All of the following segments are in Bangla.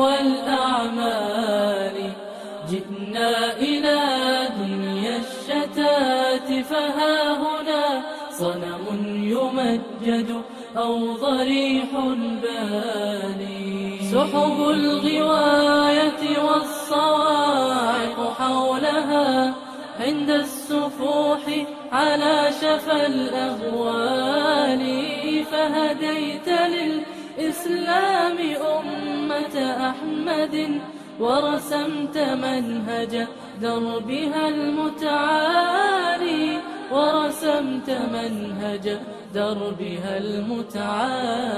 والأعمال. جئنا إلى دنيا الشتات فها هنا صنم يمجد أو ضريح باني سحب الغواية والصواعق حولها عند السفوح على شفا الأهوال فهديت للإسلام أمة أحمد ورسمت منهج دربها المتعالي ورسمت منهج دربها المتعالي.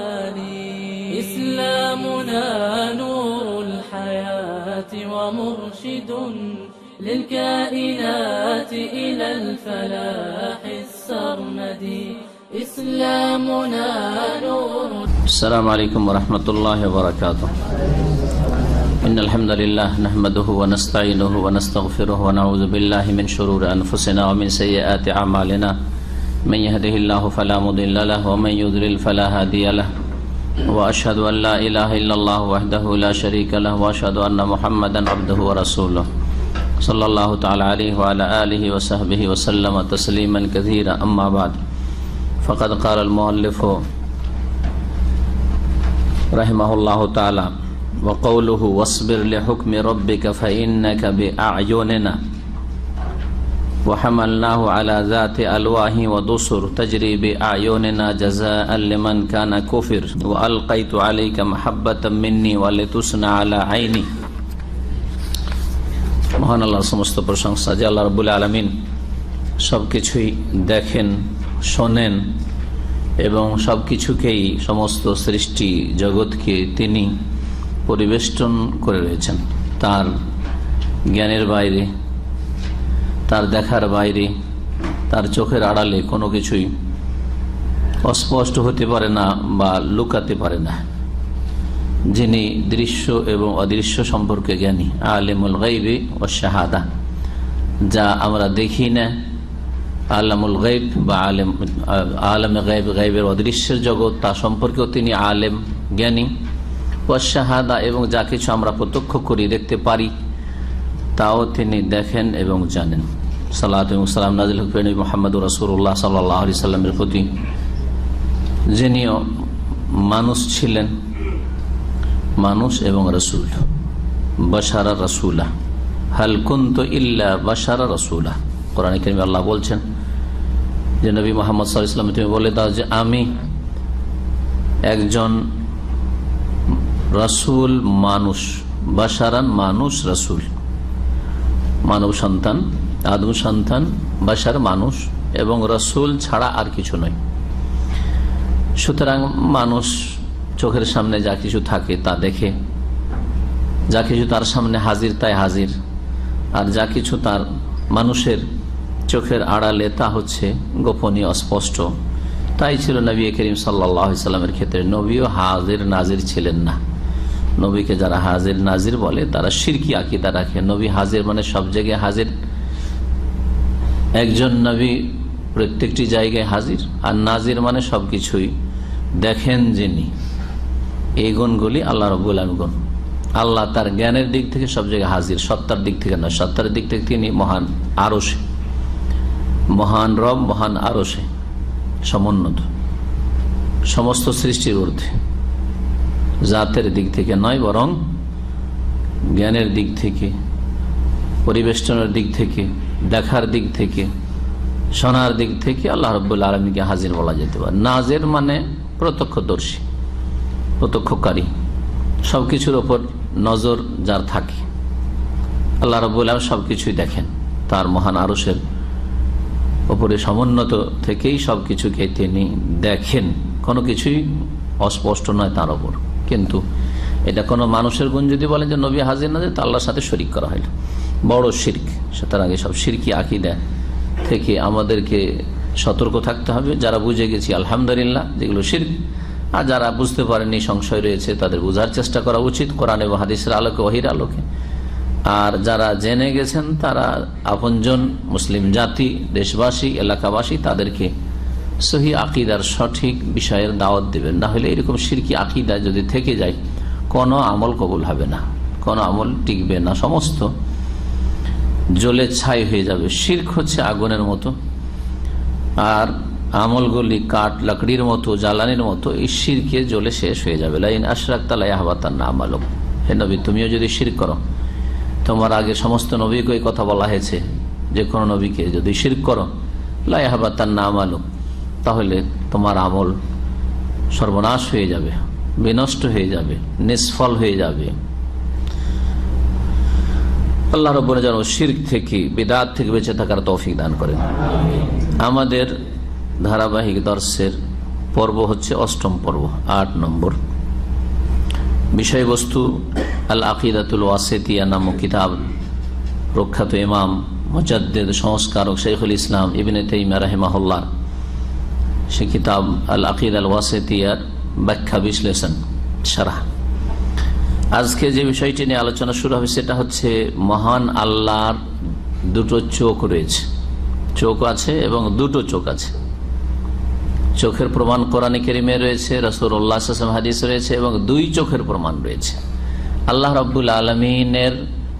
إسلامنا نور الحياة ومرشد للكائنات إلى الفلاح السرمدي. السلام علیکم ورحمۃ اللہ وبرکاتہ۔ ان الحمد للہ نحمده ونستعینه ونستغفره ونعوذ بالله من شرور انفسنا ومن سیئات اعمالنا۔ من يهده الله فلا مضل له ومن يضلل فلا هادي له۔ واشهد ان لا اله الا الله وحده لا شريك له واشهد ان محمدا عبده ورسوله صلی اللہ تعالی علیہ وعلى آلہ وصحبہ وسلم تسلیما كثيرا اما بعد۔ فقد قال المؤلف رحمه الله تعالى وقوله واصبر لحكم ربك فإنك بأعيننا وحملناه على ذات ألواه ودسر تجري بأعيننا جزاء لمن كان كفر وألقيت عليك محبة مني ولتصنع على عيني মহান আল্লাহর সমস্ত প্রশংসা যে আল্লাহ রবুল আলমিন সব কিছুই দেখেন শোনেন এবং সব কিছুকেই সমস্ত সৃষ্টি জগৎকে তিনি পরিবেষ্টন করে রয়েছেন। তার জ্ঞানের বাইরে, তার দেখার বাইরে, তার চোখের আড়ালে কোনো কিছুই অস্পষ্ট হতে পারে না বা লুকাতে পারে না। যিনি দৃশ্য এবং অদৃশ্য সম্পর্কে জ্ঞানী, আলেমুল গাইবে ও শাহাদা, যা আমরা দেখি না আলামুল গাইব বা আলেম, আলম গাইব গাইবের অদৃশ্যের জগৎ, তা সম্পর্কেও তিনি আলেম, জ্ঞানী। ও শাহাদা এবং যা কিছু আমরা প্রত্যক্ষ করি, দেখতে পারি, তাও তিনি দেখেন এবং জানেন। সাল্লাহ সাল্লাম নাজিল হুফেন মোহাম্মদ রসুল্লাহ সাল্লাহ আলি সাল্লামের প্রতি। যিনিও মানুষ ছিলেন, মানুষ এবং রসুল। বসারা রসুলা। হালকুন্ত ইল্লা বসারা রসুলা। কোরআন করিম আল্লাহ বলছেন যে নবী মোহাম্মদ সাল্লাম তুমি বলে দাও যে আমি একজন রসুল মানুষ বাসারান মানুষ রসুল। মানব সন্তান, আদম সন্তান বাসার মানুষ এবং রসুল ছাড়া আর কিছু নয়। সুতরাং মানুষ চোখের সামনে যা কিছু থাকে তা দেখে। যা কিছু তার সামনে হাজির, তাই হাজির। আর যা কিছু তার মানুষের চোখের আড়ালে, তা হচ্ছে গোপনীয়, অস্পষ্ট। তাই ছিল নবী করিম সাল্লামের ক্ষেত্রে নবীও হাজির নাজির ছিলেন না। নবীকে যারা হাজির নাজির বলে, তারা সিরকি আকিদা রাখে। নবী হাজির মানে সব জায়গায় হাজির। একজন নবী প্রত্যেকটি জায়গায় হাজির, আর নাজির মানে সবকিছুই। দেখেন যিনি, এই গুণগুলি আল্লাহ রবুল গুণ। আল্লাহ তার জ্ঞানের দিক থেকে সব জায়গায় হাজির, সত্তার দিক থেকে নয়, সত্তার দিক থেকে তিনি মহান, আরসে। মহান রব, মহান আরসে সমুন্নত। সমস্ত সৃষ্টির ঊর্ধ্বে। জাতের দিক থেকে নয় বরং জ্ঞানের দিক থেকে, পরিবেষ্টনের দিক থেকে, দেখার দিক থেকে, শোনার দিক থেকে আল্লাহ রব্বুল আলমীকে হাজির বলা যেতে পারে। নাজের মানে প্রত্যক্ষদর্শী, প্রত্যক্ষকারী। সব কিছুর ওপর নজর যার থাকে। আল্লাহ রব্বৈলা সব কিছুই দেখেন। তার মহান আরসের ওপরে সমুন্নত থেকেই সব কিছুকে তিনি দেখেন। কোনো কিছুই অস্পষ্ট নয় তার ওপর। কিন্তু এটা কোনো মানুষের গুণ যদি বলেন যে নবী হাজির না তো আল্লাহর সাথে শরিক করা হইল। বড় শির্ক। সুতরাং সব শিরকি আকিদা থেকে আমাদেরকে সতর্ক থাকতে হবে। যারা বুঝে গেছি, আলহামদুলিল্লাহ, যেগুলো শির্ক, আর যারা বুঝতে পারেনি, সংশয় রয়েছে, তাদের বোঝার চেষ্টা করা উচিত। কোরআন এবং হাদিসের আলোকে, ওহির আলোকে। আর যারা জেনে গেছেন, তারা আপনজন মুসলিম জাতি, দেশবাসী, এলাকাবাসী, তাদেরকে সহি আকিদার সঠিক বিষয়ের দাওয়াত দেবেন। না হলে এরকম সিরকি আকিদা যদি থেকে যায়, কোনো আমল কবুল হবে না, কোনো আমল টিকবে না। সমস্ত জলে ছাই হয়ে যাবে। শির্ক হচ্ছে আগুনের মতো। আর আমলগুলি কাঠ, লাকড়ির মতো, জ্বালানির মতো, এই শিরকে জ্বলে শেষ হয়ে যাবে। লাইন আশরাক তালাই আহবাতার না আমলক। হে নবী, তুমিও যদি শির করো তোমার আগে সমস্ত নবীকে কথা বলা হয়েছে, যে কোনো নবীকে যদি শির করো লাই তার নাম আমলক, তাহলে তোমার আমল সর্বনাশ হয়ে যাবে, বিনষ্ট হয়ে যাবে, নিষ্ফল হয়ে যাবে। আল্লাহ রব্বর যেন শির্ক থেকে, বেদাত থেকে বেঁচে থাকার তৌফিক দান করেন। আমাদের ধারাবাহিক দর্শের পর্ব হচ্ছে অষ্টম পর্ব, আট নম্বর। বিষয়বস্তু আল আকিদাতুল ওয়াসেতিয়া নামক কিতাব, প্রখ্যাত ইমাম, মজাদ্দেদ, সংস্কারক শেখুল ইসলাম ইবিনে তেইমা রাহেমাহুল্লাহ। সে কিতাব আল আকিদ আল ওয়াসেতিয়ার ব্যাখ্যা বিশ্লেষণ সারা আজকে যে বিষয়টি নিয়ে আলোচনা শুরু হবে সেটা হচ্ছে মহান আল্লাহর দুটো চোখ রয়েছে। চোখ আছে এবং দুটো চোখ আছে। চোখের প্রমাণ কোরআন কেরিমে রয়েছে রসুল্লাহ হাদিস রয়েছে এবং দুই চোখের প্রমাণ রয়েছে। আল্লাহ রব্বুল আলমিনের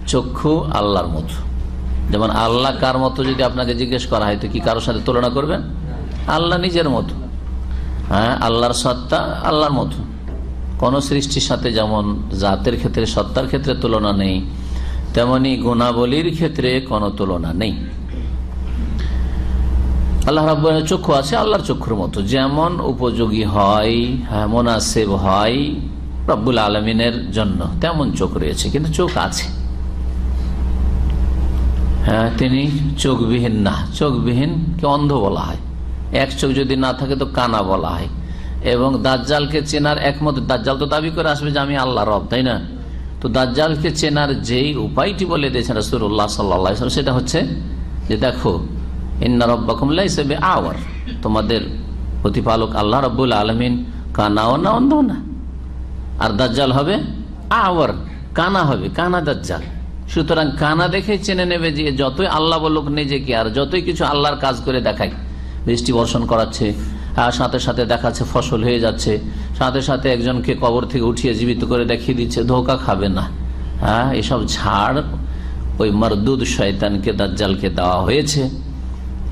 চক্ষু আল্লাহর মতো। যেমন আল্লাহ কার মতো যদি আপনাকে জিজ্ঞেস করা হয়, তো কি কারোর সাথে তুলনা করবেন? আল্লাহ নিজের মতো। হ্যাঁ আল্লাহর সত্তা আল্লাহর মতো। কোন সৃষ্টির সাথে যেমন জাতের ক্ষেত্রে, সত্তার ক্ষেত্রে তুলনা নেই, তেমনি গুণাবলীর ক্ষেত্রে কোনো তুলনা নেই। আল্লাহ রাব্বুলের চক্ষু আছে, আল্লাহর চক্ষুর মতো। যেমন উপযোগী হয় হ্যাঁ মোনাসেব হয় রব্বুল আলমিনের জন্য, তেমন চোখ রয়েছে, কিন্তু চোখ আছে। হ্যাঁ তিনি চোখবিহীন না, চোখবিহীন কে অন্ধ বলা হয়। এক চোখ যদি না থাকে তো কানা বলা হয়। এবং দাজ্জালকে চেনার একমত দাজ্জাল তো দাবি করে আসবে যে আমি আল্লাহ রব, তাই না? তো দাজ্জালকে চেনার যেই উপায়টি বলে দিয়েছেন রসুল্লাহ সাল্লাম সেটা হচ্ছে যে দেখো ইন্না রব্বাকুম লাইসাবে আওয়ার তোমাদের প্রতিপালক আল্লাহ রব্বুল আলমিন কানাও না অন্ধ না আর দাজ্জাল হবে আওয়ার, কানা হবে, কানা দাজ্জাল। সুতরাং কানা দেখে চেনে নেবে যে যতই আল্লাহ বলুক নিজেকে আর যতই কিছু আল্লাহর কাজ করে দেখায় বৃষ্টি বর্ষণ করাচ্ছে সাথে সাথে দেখাচ্ছে ফসল হয়ে যাচ্ছে। সাথে সাথে একজনকে কবর থেকে উঠিয়ে জীবিত করে দেখিয়ে দিচ্ছে, ধোকা খাবে না। হ্যাঁ এসব ঝাড় ওই মারদুদ শয়তানকে, দাজ্জালকে দেওয়া হয়েছে।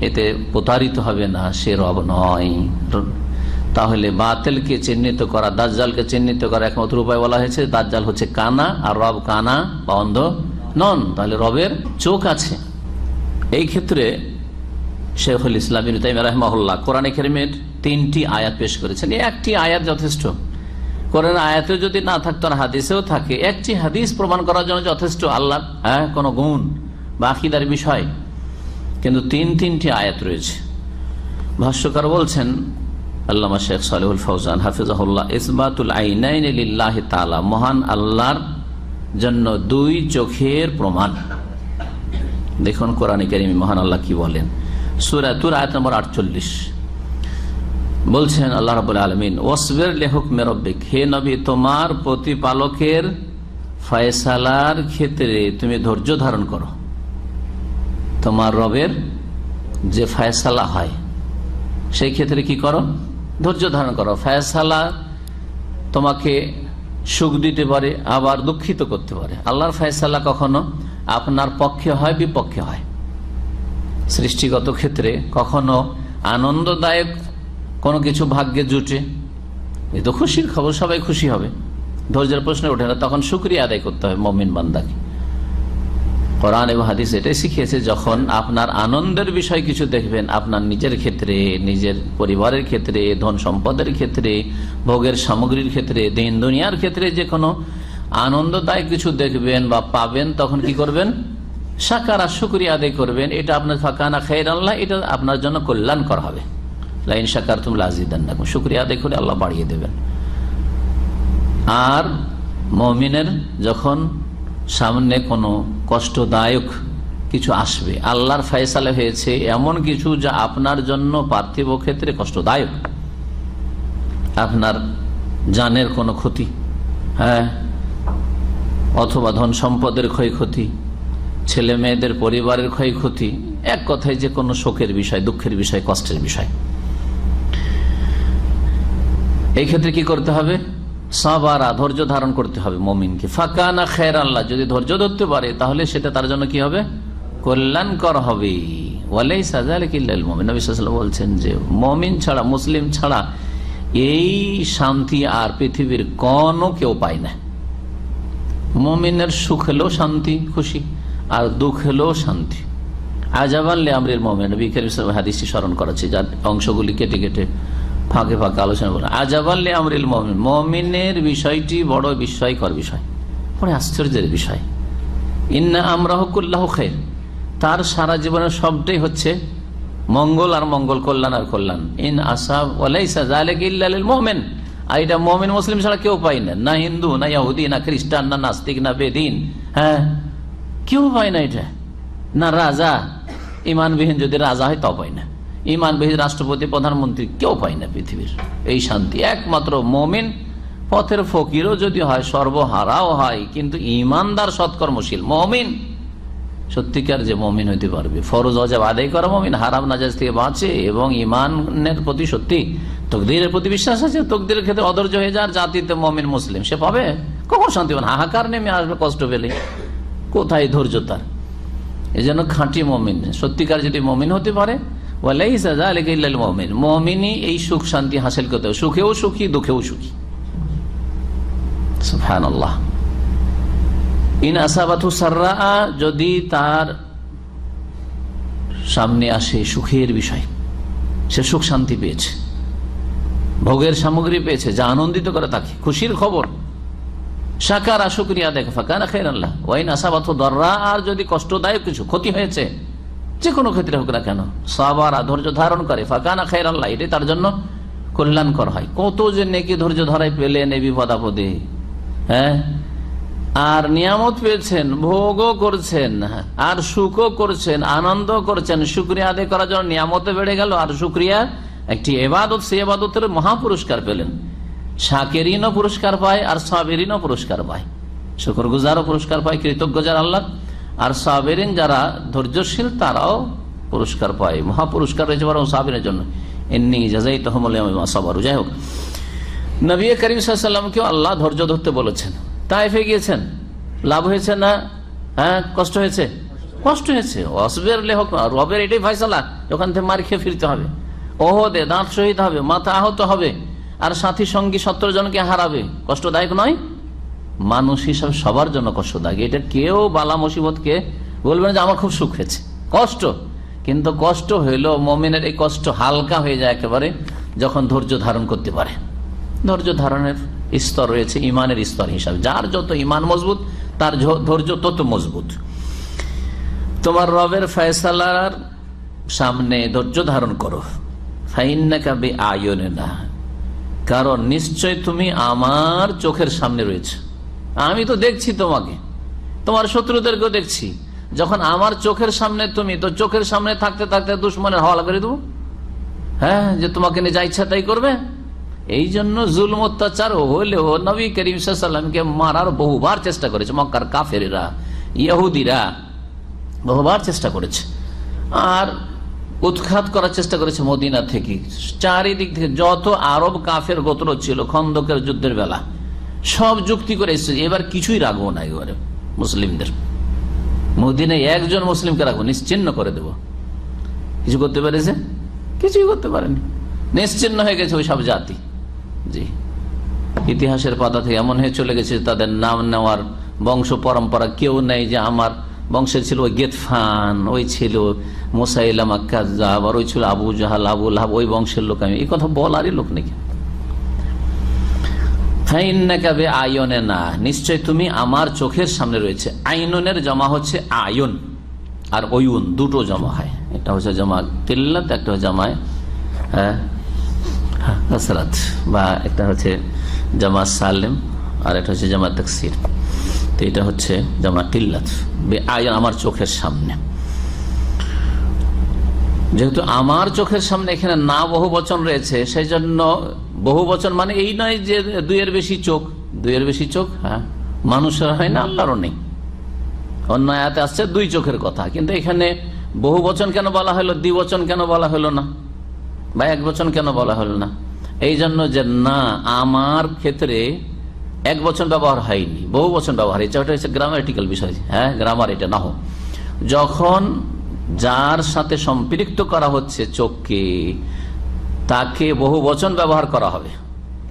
এতে প্রতারিত হবে না, সে রব নয়। তাহলে বাতেলকে চিহ্নিত করা, দাজ্জালকে চিহ্নিত করা একমাত্র উপায় বলা হয়েছে। দাজ্জাল হচ্ছে কানা, আর রব কানা বা অন্ধ নন। তাহলে রবের চোখ আছে। এই ক্ষেত্রে শেখুল ইসলাম রহমাহুল্লাহ কোরআন কেরিমের তিনটি আয়াত পেশ করেছেন। একটি আয়াত যথেষ্ট। কোরআন আয়াতেও যদি না থাকতো আর হাদিসেও থাকে। একটি হাদিস প্রমাণ করার জন্য যথেষ্ট আল্লাহ হ্যাঁ কোনো গুণ বা আকিদার বিষয়। কিন্তু তিন তিনটি আয়াত রয়েছে। ভাষ্যকার বলছেন, আল্লামা শেখ সালেহুল ফৌজান হাফিজাহুল্লাহ, ইসবাতুল আইনাইন তালা মহান আল্লাহর জন্য দুই চোখের প্রমাণ। দেখুন কোরআন কারিমি মহান আল্লাহ কি বলেন। সুরাতুর আয়াত নম্বর আটচল্লিশ। বলছেন, আল্লাহ রাবুল আলমিন ওসবের লেহক মেরব্বিক হে নবী, তোমার প্রতিপালকের ফয়সালার ক্ষেত্রে তুমি ধৈর্য ধারণ করো। তোমার রবের যে ফয়সালা হয়, সেই ক্ষেত্রে কি করো? ধৈর্য ধারণ করো। ফয়সালা তোমাকে সুখ দিতে পারে, আবার দুঃখিত করতে পারে। আল্লাহর ফয়সালা কখনো আপনার পক্ষে হয়, বিপক্ষে হয়। সৃষ্টিগত ক্ষেত্রে কখনো আনন্দদায়ক কোনো কিছু ভাগ্যে জুটে, এ তো খুশির খবর, সবাই খুশি হবে। ধৈর্যের প্রশ্ন ওঠে না, তখন সুক্রিয়া আদায় করতে হবে মমিন বান্দাকে। কোরআন এবং হাদিস এটাই শিখিয়েছে, যখন আপনার আনন্দের বিষয় কিছু দেখবেন, আপনার নিজের ক্ষেত্রে, নিজের পরিবারের ক্ষেত্রে, ধন সম্পদের ক্ষেত্রে, ভোগের সামগ্রীর ক্ষেত্রে, দিন দুনিয়ার ক্ষেত্রে যে কোনো আনন্দদায়ক কিছু দেখবেন বা পাবেন, তখন কি করবেন? সাকারা শুক্রিয়া আদায় করবেন, এটা আপনার ফাঁকানা খের আল্লাহ, এটা আপনার জন্য কল্যাণকর হবে। লাইন সাকার তুমি লাজিদান রাখুন শুক্রিয়া আদায় করে আল্লাহ বাড়িয়ে দেবেন। আর মমিনের যখন সামনে কোনো কষ্টদায়ক কিছু আসবে। আল্লাহর ফয়সালে হয়েছে এমন কিছু যা আপনার জন্য পার্থিব ক্ষেত্রে কষ্টদায়ক। আপনার জানের কোনো ক্ষতি হ্যাঁ? অথবা ধন সম্পদের ক্ষয়ক্ষতি, ছেলে মেয়েদের পরিবারের ক্ষয়ক্ষতি, এক কথায় যে কোনো শোকের বিষয়, দুঃখের বিষয়, কষ্টের বিষয়। এই ক্ষেত্রে কি করতে হবে? সাবারা ধৈর্য ধারণ করতে হবে মমিনকে। ফাঁকা না খের আল্লাহ যদি ধৈর্য ধরতে পারে, তাহলে সেটা তার জন্য কি হবে? কল্যাণকর হবে। ওয়ালাই সাজাল কিল্লাল মমিন বলছেন যে, মমিন ছাড়া, মুসলিম ছাড়া এই শান্তি আর পৃথিবীর কোনো কেউ পায় না। মমিনের সুখ হলেও শান্তি, খুশি, আর দুঃখ হলেও শান্তি। আজাবাল্লে আমরির মোমেন। বিকের হাদিসটি স্মরণ করাচ্ছে যার অংশগুলি কেটে কেটে ফাঁকে ফাঁকে আলোচনা বলে আজাবাল্লে আমরিল মোমেন। মমিনের বিষয়টি বড় বিস্ময়কর বিষয়। বড় আশ্চর্যের বিষয়। ইন্না আমরা হকুল্লাহ খের। তার সারা জীবনের সবটাই হচ্ছে মঙ্গল আর মঙ্গল কল্যাণ আর কল্যাণ। ইন আসাব ইল্লালিল মোমেন। আর এটা মোমেন মুসলিম ছাড়া কেউ পাই না। না হিন্দু, না ইহুদি না খ্রিস্টান, না নাস্তিক, না বেদিন। হ্যাঁ কেউ পায় না এটা। না রাজা। ইমানবিহীন যদি রাজা হয় তাও পায় না। ইমানবিহীন রাষ্ট্রপতি, প্রধানমন্ত্রী কেউ পায় না পৃথিবীর। এই শান্তি একমাত্র মমিন, পথের ফকিরও যদি হয়, সর্বহারাও হয়, কিন্তু ইমানদার সৎকর্মশীল মমিন, সত্যিকার যে মমিন হইতে পারবে। ফরজ অজাব আদায় করা মমিন, হারাম নাজাজ থেকে বাঁচে এবং ইমানের প্রতি সত্যি তকদিরের প্রতি বিশ্বাস আছে, তকদিরের ক্ষেত্রে অধৈর্য হয়ে যার জাতিতে মমিন মুসলিম, সে পাবে? কখন শান্তি পাবে? হাহাকার নেমে আসবে, কষ্ট পেলে। কোথায় ধৈর্য তার? এই জন্য খাঁটি মমিন, সত্যিকার যদি মমিন হতে পারে এই সুখ শান্তি হাসিল করতে সুখেও সুখী, দুঃখেও সুখী। আল্লাহ ইন যদি তার সামনে আসে সুখের বিষয়, সে সুখ শান্তি পেয়েছে। ভোগের সামগ্রী পেয়েছে, যা আনন্দিত করে তাকে, খুশির খবর। সাকার শুক্রিয়া দেখে ফাঁকা খেয়ে আল্লাহ ওয়াইন আসাবাত দররা, আর যদি কষ্টদায়ক কিছু, ক্ষতি হয়েছে যে কোনো ক্ষেত্রে হোক না কেন, সাবার ধৈর্য ধারণ করে। ফাঁকা না খেয়ে আল্লাহ, এটাই তার জন্য কল্যাণকর হয়। কত যে নেকি ধৈর্য ধরাই পেলেন এই বিপদাপদে। হ্যাঁ? আর নিয়ামত পেয়েছেন, ভোগও করছেন, আর সুখও করছেন আনন্দ করছেন। শুক্রিয়া আদায় করার জন্য নিয়ামতে বেড়ে গেল, আর শুক্রিয়া একটি এবাদত সে এবাদতের মহাপুরস্কার পেলেন। শাকেরিনও পুরস্কার পায়, আর সাবেরিনও পুরস্কার পায়। শুকর গুজারও পুরস্কার পায়, কৃতজ্ঞ যারা আল্লাহ। আর সাবেরিন যারা ধৈর্যশীল, তারাও পুরস্কার পায়। মহাপুরস্কার রয়েছে বরং সাবেরের জন্য। এমনি যাজাই তহমল সবার। যাই হোক, নবী করিম সাল্লামকেও আল্লাহ ধৈর্য ধরতে বলেছেন। তাই তাইফে গিয়েছেন। লাভ হয়েছে না? হ্যাঁ কষ্ট হয়েছে? কষ্ট হয়েছে। অসবের লেখক রবের এটাই ফাইসালা ওখান থেকে মার খেয়ে ফিরতে হবে। ওহদে দাঁত শহীদ হবে, মাথা আহত হবে। আর সাথী সঙ্গী সত্তর জনকে হারাবে। কষ্টদায়ক নয়। মানুষ হিসাবে সবার জন্য কষ্ট কষ্টদায়ক। এটা কেউ বালা মুসিবতকে বলবেন যে আমার খুব সুখ হয়েছে। কষ্ট। কিন্তু কষ্ট হইল মমিনের এই কষ্ট হালকা হয়ে যায় একেবারে যখন ধৈর্য ধারণ করতে পারে। ধৈর্য ধারণের স্তর রয়েছে, ইমানের স্তর হিসাবে। যার যত ইমান মজবুত, তার ধৈর্য তত মজবুত। তোমার রবের ফয়সালার সামনে ধৈর্য ধারণ করো। না কারণ নিশ্চয় তুমি আমার চোখের সামনে রয়েছে। আমি তো দেখছি তোমাকে। তোমার শত্রুদেরকেও দেখছি। যখন আমার চোখের সামনে তুমি, তো চোখের সামনে থাকতে থাকতে দুশ্মনের হওয়ালা করে দেবো। হ্যাঁ যে তোমাকে নিয়ে যা ইচ্ছা তাই করবে। এই জন্য জুলম, অত্যাচার হলেও নবী করিম সাল্লামকে মারার বহুবার চেষ্টা করেছে মক্কার কাফেরা ইহুদিরা। বহুবার চেষ্টা করেছে। আর উৎখাত করার চেষ্টা করেছে মদিনা থেকে। চারিদিক থেকে যত আরব কাফের গোত্র ছিল খন্দকের যুদ্ধের বেলা। সব যুক্তি করে এসেছে এবার কিছুই রাখব না এবারে মুসলিমদের। মদিনায় একজন মুসলিমকে রাখব, নিশ্চিন্ন করে দেব। কিছু করতে পেরেছে? কিছুই করতে পারেনি। নিশ্চিন্ন হয়ে গেছে ওই সব জাতি। জি। ইতিহাসের পাতা থেকে এমন হয়ে চলে গেছে তাদের নাম নেওয়ার বংশ পরম্পরা কেউ নেই যে আমার বংশের ছিল ওই গেতফান, ওই ছিল মোসাইলাম আবার ওই ছিল আবু জাহাল আবুল হাব ওই বংশের লোক আমি। এই কথা বলারই লোক আয়নে না নিশ্চয় তুমি আমার চোখের সামনে রয়েছে। আইনের জমা হচ্ছে আয়ন আর ওয়ুন, দুটো জমা হয়। এটা হচ্ছে জমা কিল্লাত একটা হচ্ছে জামায় হ্যাঁ বা একটা হচ্ছে জামা সালেম আর একটা হচ্ছে জামা তকসির। তো এটা হচ্ছে জামা কিল্লাত আয়ন আমার চোখের সামনে। যেহেতু আমার চোখের সামনে এখানে না বহু বচন রয়েছে সেই জন্য বহু বচন মানে এই নয় যে দুইয়ের বেশি চোখ দুইয়ের বেশি চোখ হ্যাঁ? মানুষের হয় না আল্লাহরও নেই অন্য আয়াতে আসছে দুই চোখের কথা কিন্তু এখানে বহু বচন কেন বলা হলো দ্বিবচন কেন বলা হলো না? বা এক বচন কেন বলা হলো না? এই জন্য যে না আমার ক্ষেত্রে এক বচন ব্যবহার হয়নি বহু বচন ব্যবহার হয়েছে। ওটা হচ্ছে গ্রামাটিক্যাল বিষয় হ্যাঁ? গ্রামার এটা না হোক যখন যার সাথে সম্পৃক্ত করা হচ্ছে চোখকে তাকে বহু বচন ব্যবহার করা হবে।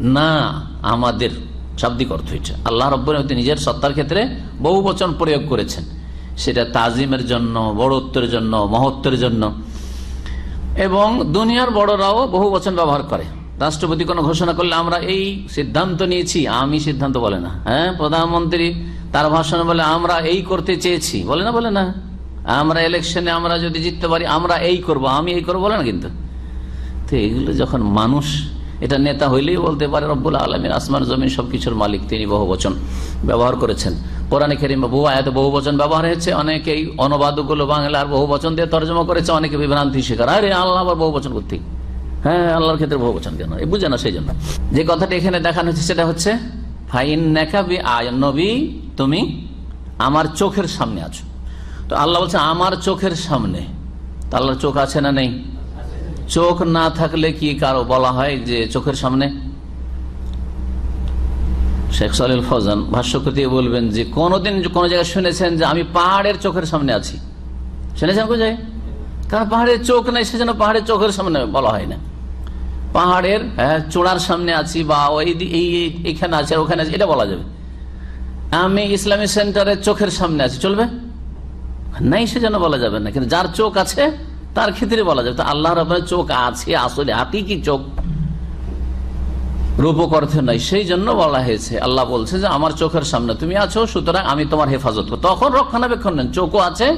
না, আমাদের শাব্দিক অর্থ হয়েছে। আল্লাহ রব্বর নিজের সত্তার ক্ষেত্রে বহু বচন প্রয়োগ করেছেন। সেটা তাজিমের জন্য, বড়ত্বের জন্য, মহত্বের জন্য। এবং দুনিয়ার বড়রাও বহু বচন ব্যবহার করে। রাষ্ট্রপতি কোনো ঘোষণা করলে, আমরা এই সিদ্ধান্ত নিয়েছি, আমি সিদ্ধান্ত বলে না। হ্যাঁ প্রধানমন্ত্রী তার ভাষণে বলে, আমরা এই করতে চেয়েছি বলে না বলে না। আমরা ইলেকশনে আমরা যদি জিততে পারি, আমরা এই করব, আমি এই করব বলে না কিন্তু। তো এগুলো যখন মানুষ, এটা নেতা হইলেই বলতে পারে, রব্বুল আলমীর আসমান, জমিন সবকিছুর মালিক, তিনি বহু বচন ব্যবহার করেছেন। কোরআনে খেরিম বহু আয়াতে বহু বচন ব্যবহার হয়েছে, অনেকেই অনুবাদগুলো বাংলার বহু বচন দিয়ে তর্জমা করেছে, অনেকে বিভ্রান্তি শিকার। আরে আল্লাহ আবার বহু বচন করতে। হ্যাঁ আল্লাহর ক্ষেত্রে বহু বচন কেন এই বুঝে না সেই জন্য। যে কথাটা এখানে দেখানো হচ্ছে সেটা হচ্ছে ফাইন নেকাবি আয় নবী, তুমি আমার চোখের সামনে আছো। তো আল্লাহ বলছে, আমার চোখের সামনে। আল্লাহর চোখ আছে না নেই? চোখ না থাকলে কি কারও বলা হয় যে চোখের সামনে? শেখ সালিল ফজান ভাষ্যকৃতি বলবেন যে কোনোদিন কোনো জায়গায় শুনেছেন যে আমি পাহাড়ের চোখের সামনে আছি। শুনেছেন কোথায় কারণ পাহাড়ের চোখ নেই সেজন্য পাহাড়ের চোখের সামনে বলা হয় না। পাহাড়ের হ্যাঁ, চূড়ার সামনে আছি বা ওই এইখানে আছে ওখানে আছে এটা বলা যাবে। আমি ইসলামী সেন্টারের চোখের সামনে আছি চলবে? নাই সেজন্য বলা যাবে না। কিন্তু যার চোখ আছে তার ক্ষেত্রে বলা যাবে আল্লাহ রবের চোখ আছে, আসলে হাতি কি চোখ? রূপক অর্থে নাই সেই জন্য বলা হয়েছে, আল্লাহ বলছে যে, আমার চোখের সামনে তুমি আছো, সুতরাং আমি তোমার হেফাজত করো তখন রক্ষণাবেক্ষণ নেন, চোখও আছে,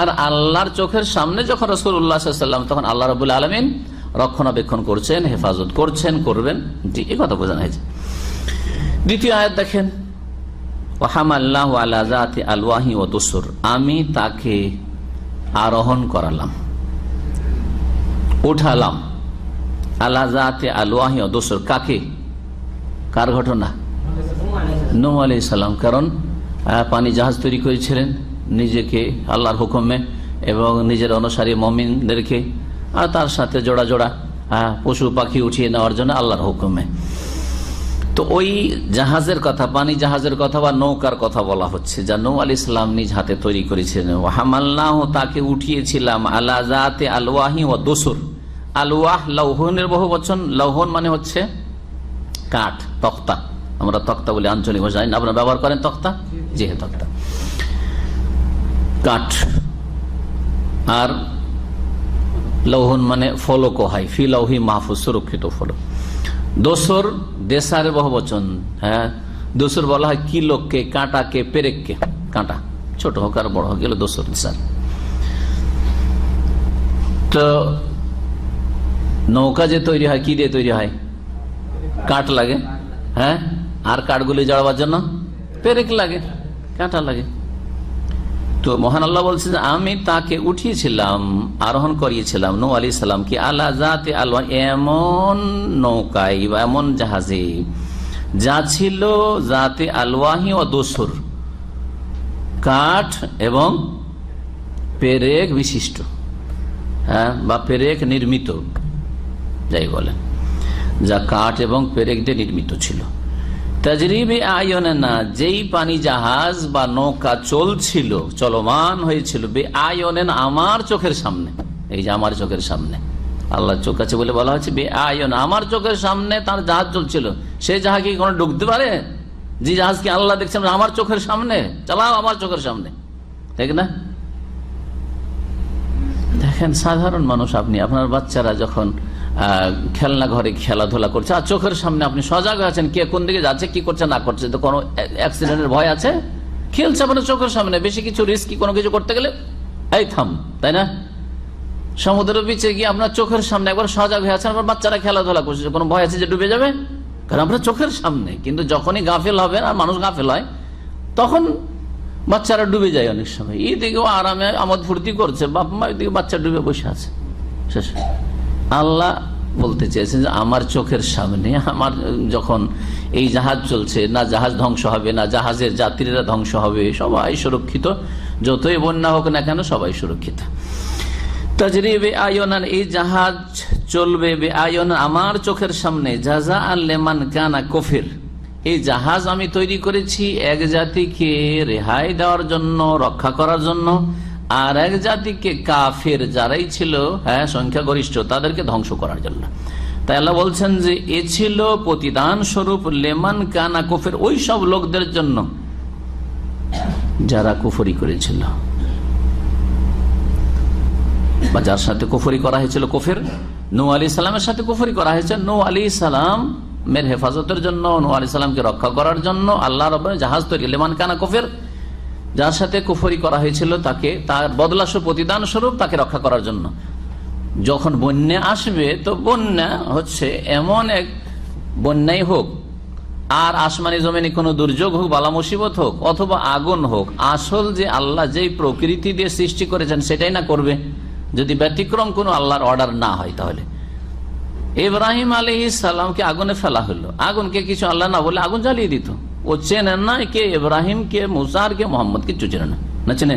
আর আল্লাহর চোখের সামনে যখন রসুল উল্লাহাম তখন আল্লাহ রবুল আলমিন রক্ষণাবেক্ষণ করছেন, হেফাজত করছেন, করবেন। জি, এ কথা বোঝানো হয়েছে। দ্বিতীয় আয়াত দেখেন দোসর আমি তাকে আরোহণ করালাম। উঠালাম। আলাজাতে আলওয়াহি ও দোসর কাকে? কার ঘটনা? নৌ আলি সাল্লাম কারণ পানি জাহাজ তৈরি করেছিলেন নিজেকে আল্লাহর হুকুমে এবং নিজের অনুসারী মমিনদেরকে, আর তার সাথে জোড়া জোড়া পশু পাখি উঠিয়ে নেওয়ার জন্য আল্লাহর হুকুমে। তো ওই জাহাজের কথা, পানি জাহাজের কথা বা নৌকার কথা বলা হচ্ছে, যা নৌ আল ইসলাম নিজ হাতে তৈরি করেছিলেন। ও হামাল্লাহ তাকে উঠিয়েছিলাম আল্লাহ জাতে আলওয়াহি ও দোসর আলওয়াহ লৌহনের বহু বচন লৌহন মানে হচ্ছে কাঠ, তক্তা। আমরা তক্তা বলি আঞ্চলিক ভাষায়। আপনারা ব্যবহার করেন তক্তা? যে তক্তা। কাঠ। আর লৌহন মানে ফলক হয় ফি লৌহি মাহফুজ, সুরক্ষিত ফলক দোসর দেশারের বহু বচন হ্যাঁ? দোসর বলা হয় কিলোকে, কাঁটাকে, পেরেককে। কাঁটা, ছোট হোক আর বড় হোক গেল দোসর দেশার তো নৌকা যে তৈরি হয়, কি দিয়ে তৈরি হয়? কাঠ লাগে হ্যাঁ? আর কাঠগুলি জড়াবার জন্য পেরেক লাগে, কাঁটা লাগে। তো মহান আল্লাহ বলছে যে, আমি তাকে উঠিয়েছিলাম, আরোহণ করিয়েছিলাম নৌ আলি সাল্লাম কি আল্লাহ জাতে আল্লাহ এমন নৌকায় বা এমন জাহাজে যা ছিল জাতে আলওয়াহি ও দোসর, কাঠ এবং পেরেক বিশিষ্ট হ্যাঁ? বা পেরেক নির্মিত। যাই বলেন। যা কাঠ এবং পেরেক দিয়ে নির্মিত ছিল। তাজরিবে আয়নে না, যেই পানি জাহাজ বা নৌকা চলছিল, চলমান হয়েছিল, বে আয়নেন আমার চোখের সামনে। এই যে আমার চোখের সামনে। আল্লাহ চোখ আছে বলে বলা হচ্ছে বে আয়ন আমার চোখের সামনে তার জাহাজ চলছিল। সেই জাহাজ কি কোনো ডুবতে পারে? যে জাহাজ কি আল্লাহ দেখছেন আমার চোখের সামনে? চালাও আমার চোখের সামনে। ঠিক না? দেখেন, সাধারণ মানুষ আপনি, আপনার বাচ্চারা যখন খেলনা ঘরে খেলাধুলা করছে। আর চোখের সামনে আপনি সজাগ আছেন, কে কোন দিকে যাচ্ছে, কি করছে, না করছে। তো কোনো অ্যাক্সিডেন্টের ভয় আছে? খেলছে আপনার চোখের সামনে। বেশি কিছু রিস্কি কোনো কিছু করতে গেলে, এই থাম, তাই না? সমুদ্রের বিচে গিয়ে আপনার চোখের সামনে একবার সজাগ হয়ে আছেন আবার বাচ্চারা খেলাধুলা করছে, কোনো ভয় আছে যে ডুবে যাবে? কারণ আপনার চোখের সামনে। কিন্তু যখনই গাফেল হবে আর মানুষ গাফেল হয়, তখন বাচ্চারা ডুবে যায় অনেক সময়। এইদিকেও আরামে আমোদ ফুর্তি করছে বাপ মা এদিকে বাচ্চা ডুবে বসে আছে। শেষ। আল্লাহ বলতে চেয়েছেন যে, আমার চোখের সামনে, আমার যখন এই জাহাজ চলছে, না জাহাজ ধ্বংস হবে, না জাহাজের যাত্রীরা ধ্বংস হবে, সবাই সুরক্ষিত। যতই বন্যা হোক না কেন, সবাই সুরক্ষিত। তাজরিবে আয়নান, এই জাহাজ চলবে বে আয়ন আমার চোখের সামনে, জাজা আল্লেমান কানা কফির। এই জাহাজ আমি তৈরি করেছি এক জাতিকে রেহাই দেওয়ার জন্য, রক্ষা করার জন্য। আর এক জাতিকে কাফের যারাই ছিল হ্যাঁ সংখ্যাগরিষ্ঠ, তাদেরকে ধ্বংস করার জন্য। তাই আল্লাহ বলছেন যে, এ ছিল প্রতিদান স্বরূপ লেমান কানা কফের ওই সব লোকদের জন্য যারা কুফরি করেছিল। বা যার সাথে কুফরি করা হয়েছিল কুফের? নৌ আলী সালামের সাথে কুফরি করা হয়েছে। নৌ আলী সালাম মের হেফাজতের জন্য নৌ আলী সালামকে রক্ষা করার জন্য, আল্লাহ রব জাহাজ তৈরি, লেমান কানা কুফের যার সাথে কুফরি করা হয়েছিল তাকে, তার বদলাস প্রতিদান স্বরূপ তাকে রক্ষা করার জন্য। যখন বন্যা আসবে, তো বন্যা হচ্ছে এমন এক বন্যাই হোক। আর আসমানি জমিনে কোনো দুর্যোগ হোক, বালা মুসিবত হোক, অথবা আগুন হোক, আসল যে আল্লাহ যেই প্রকৃতি দিয়ে সৃষ্টি করেছেন, সেটাই না করবে। যদি ব্যতিক্রম কোনো আল্লাহর অর্ডার না হয় তাহলে। ইব্রাহিম আলী সালামকে আগুনে ফেলা হলো। আগুনকে কিছু আল্লাহ না বলে আগুন জ্বালিয়ে দিত। ও চেনেন না কে ইব্রাহিম কে মুসার কে মোহাম্মদ কিছু চেনে না না চেনে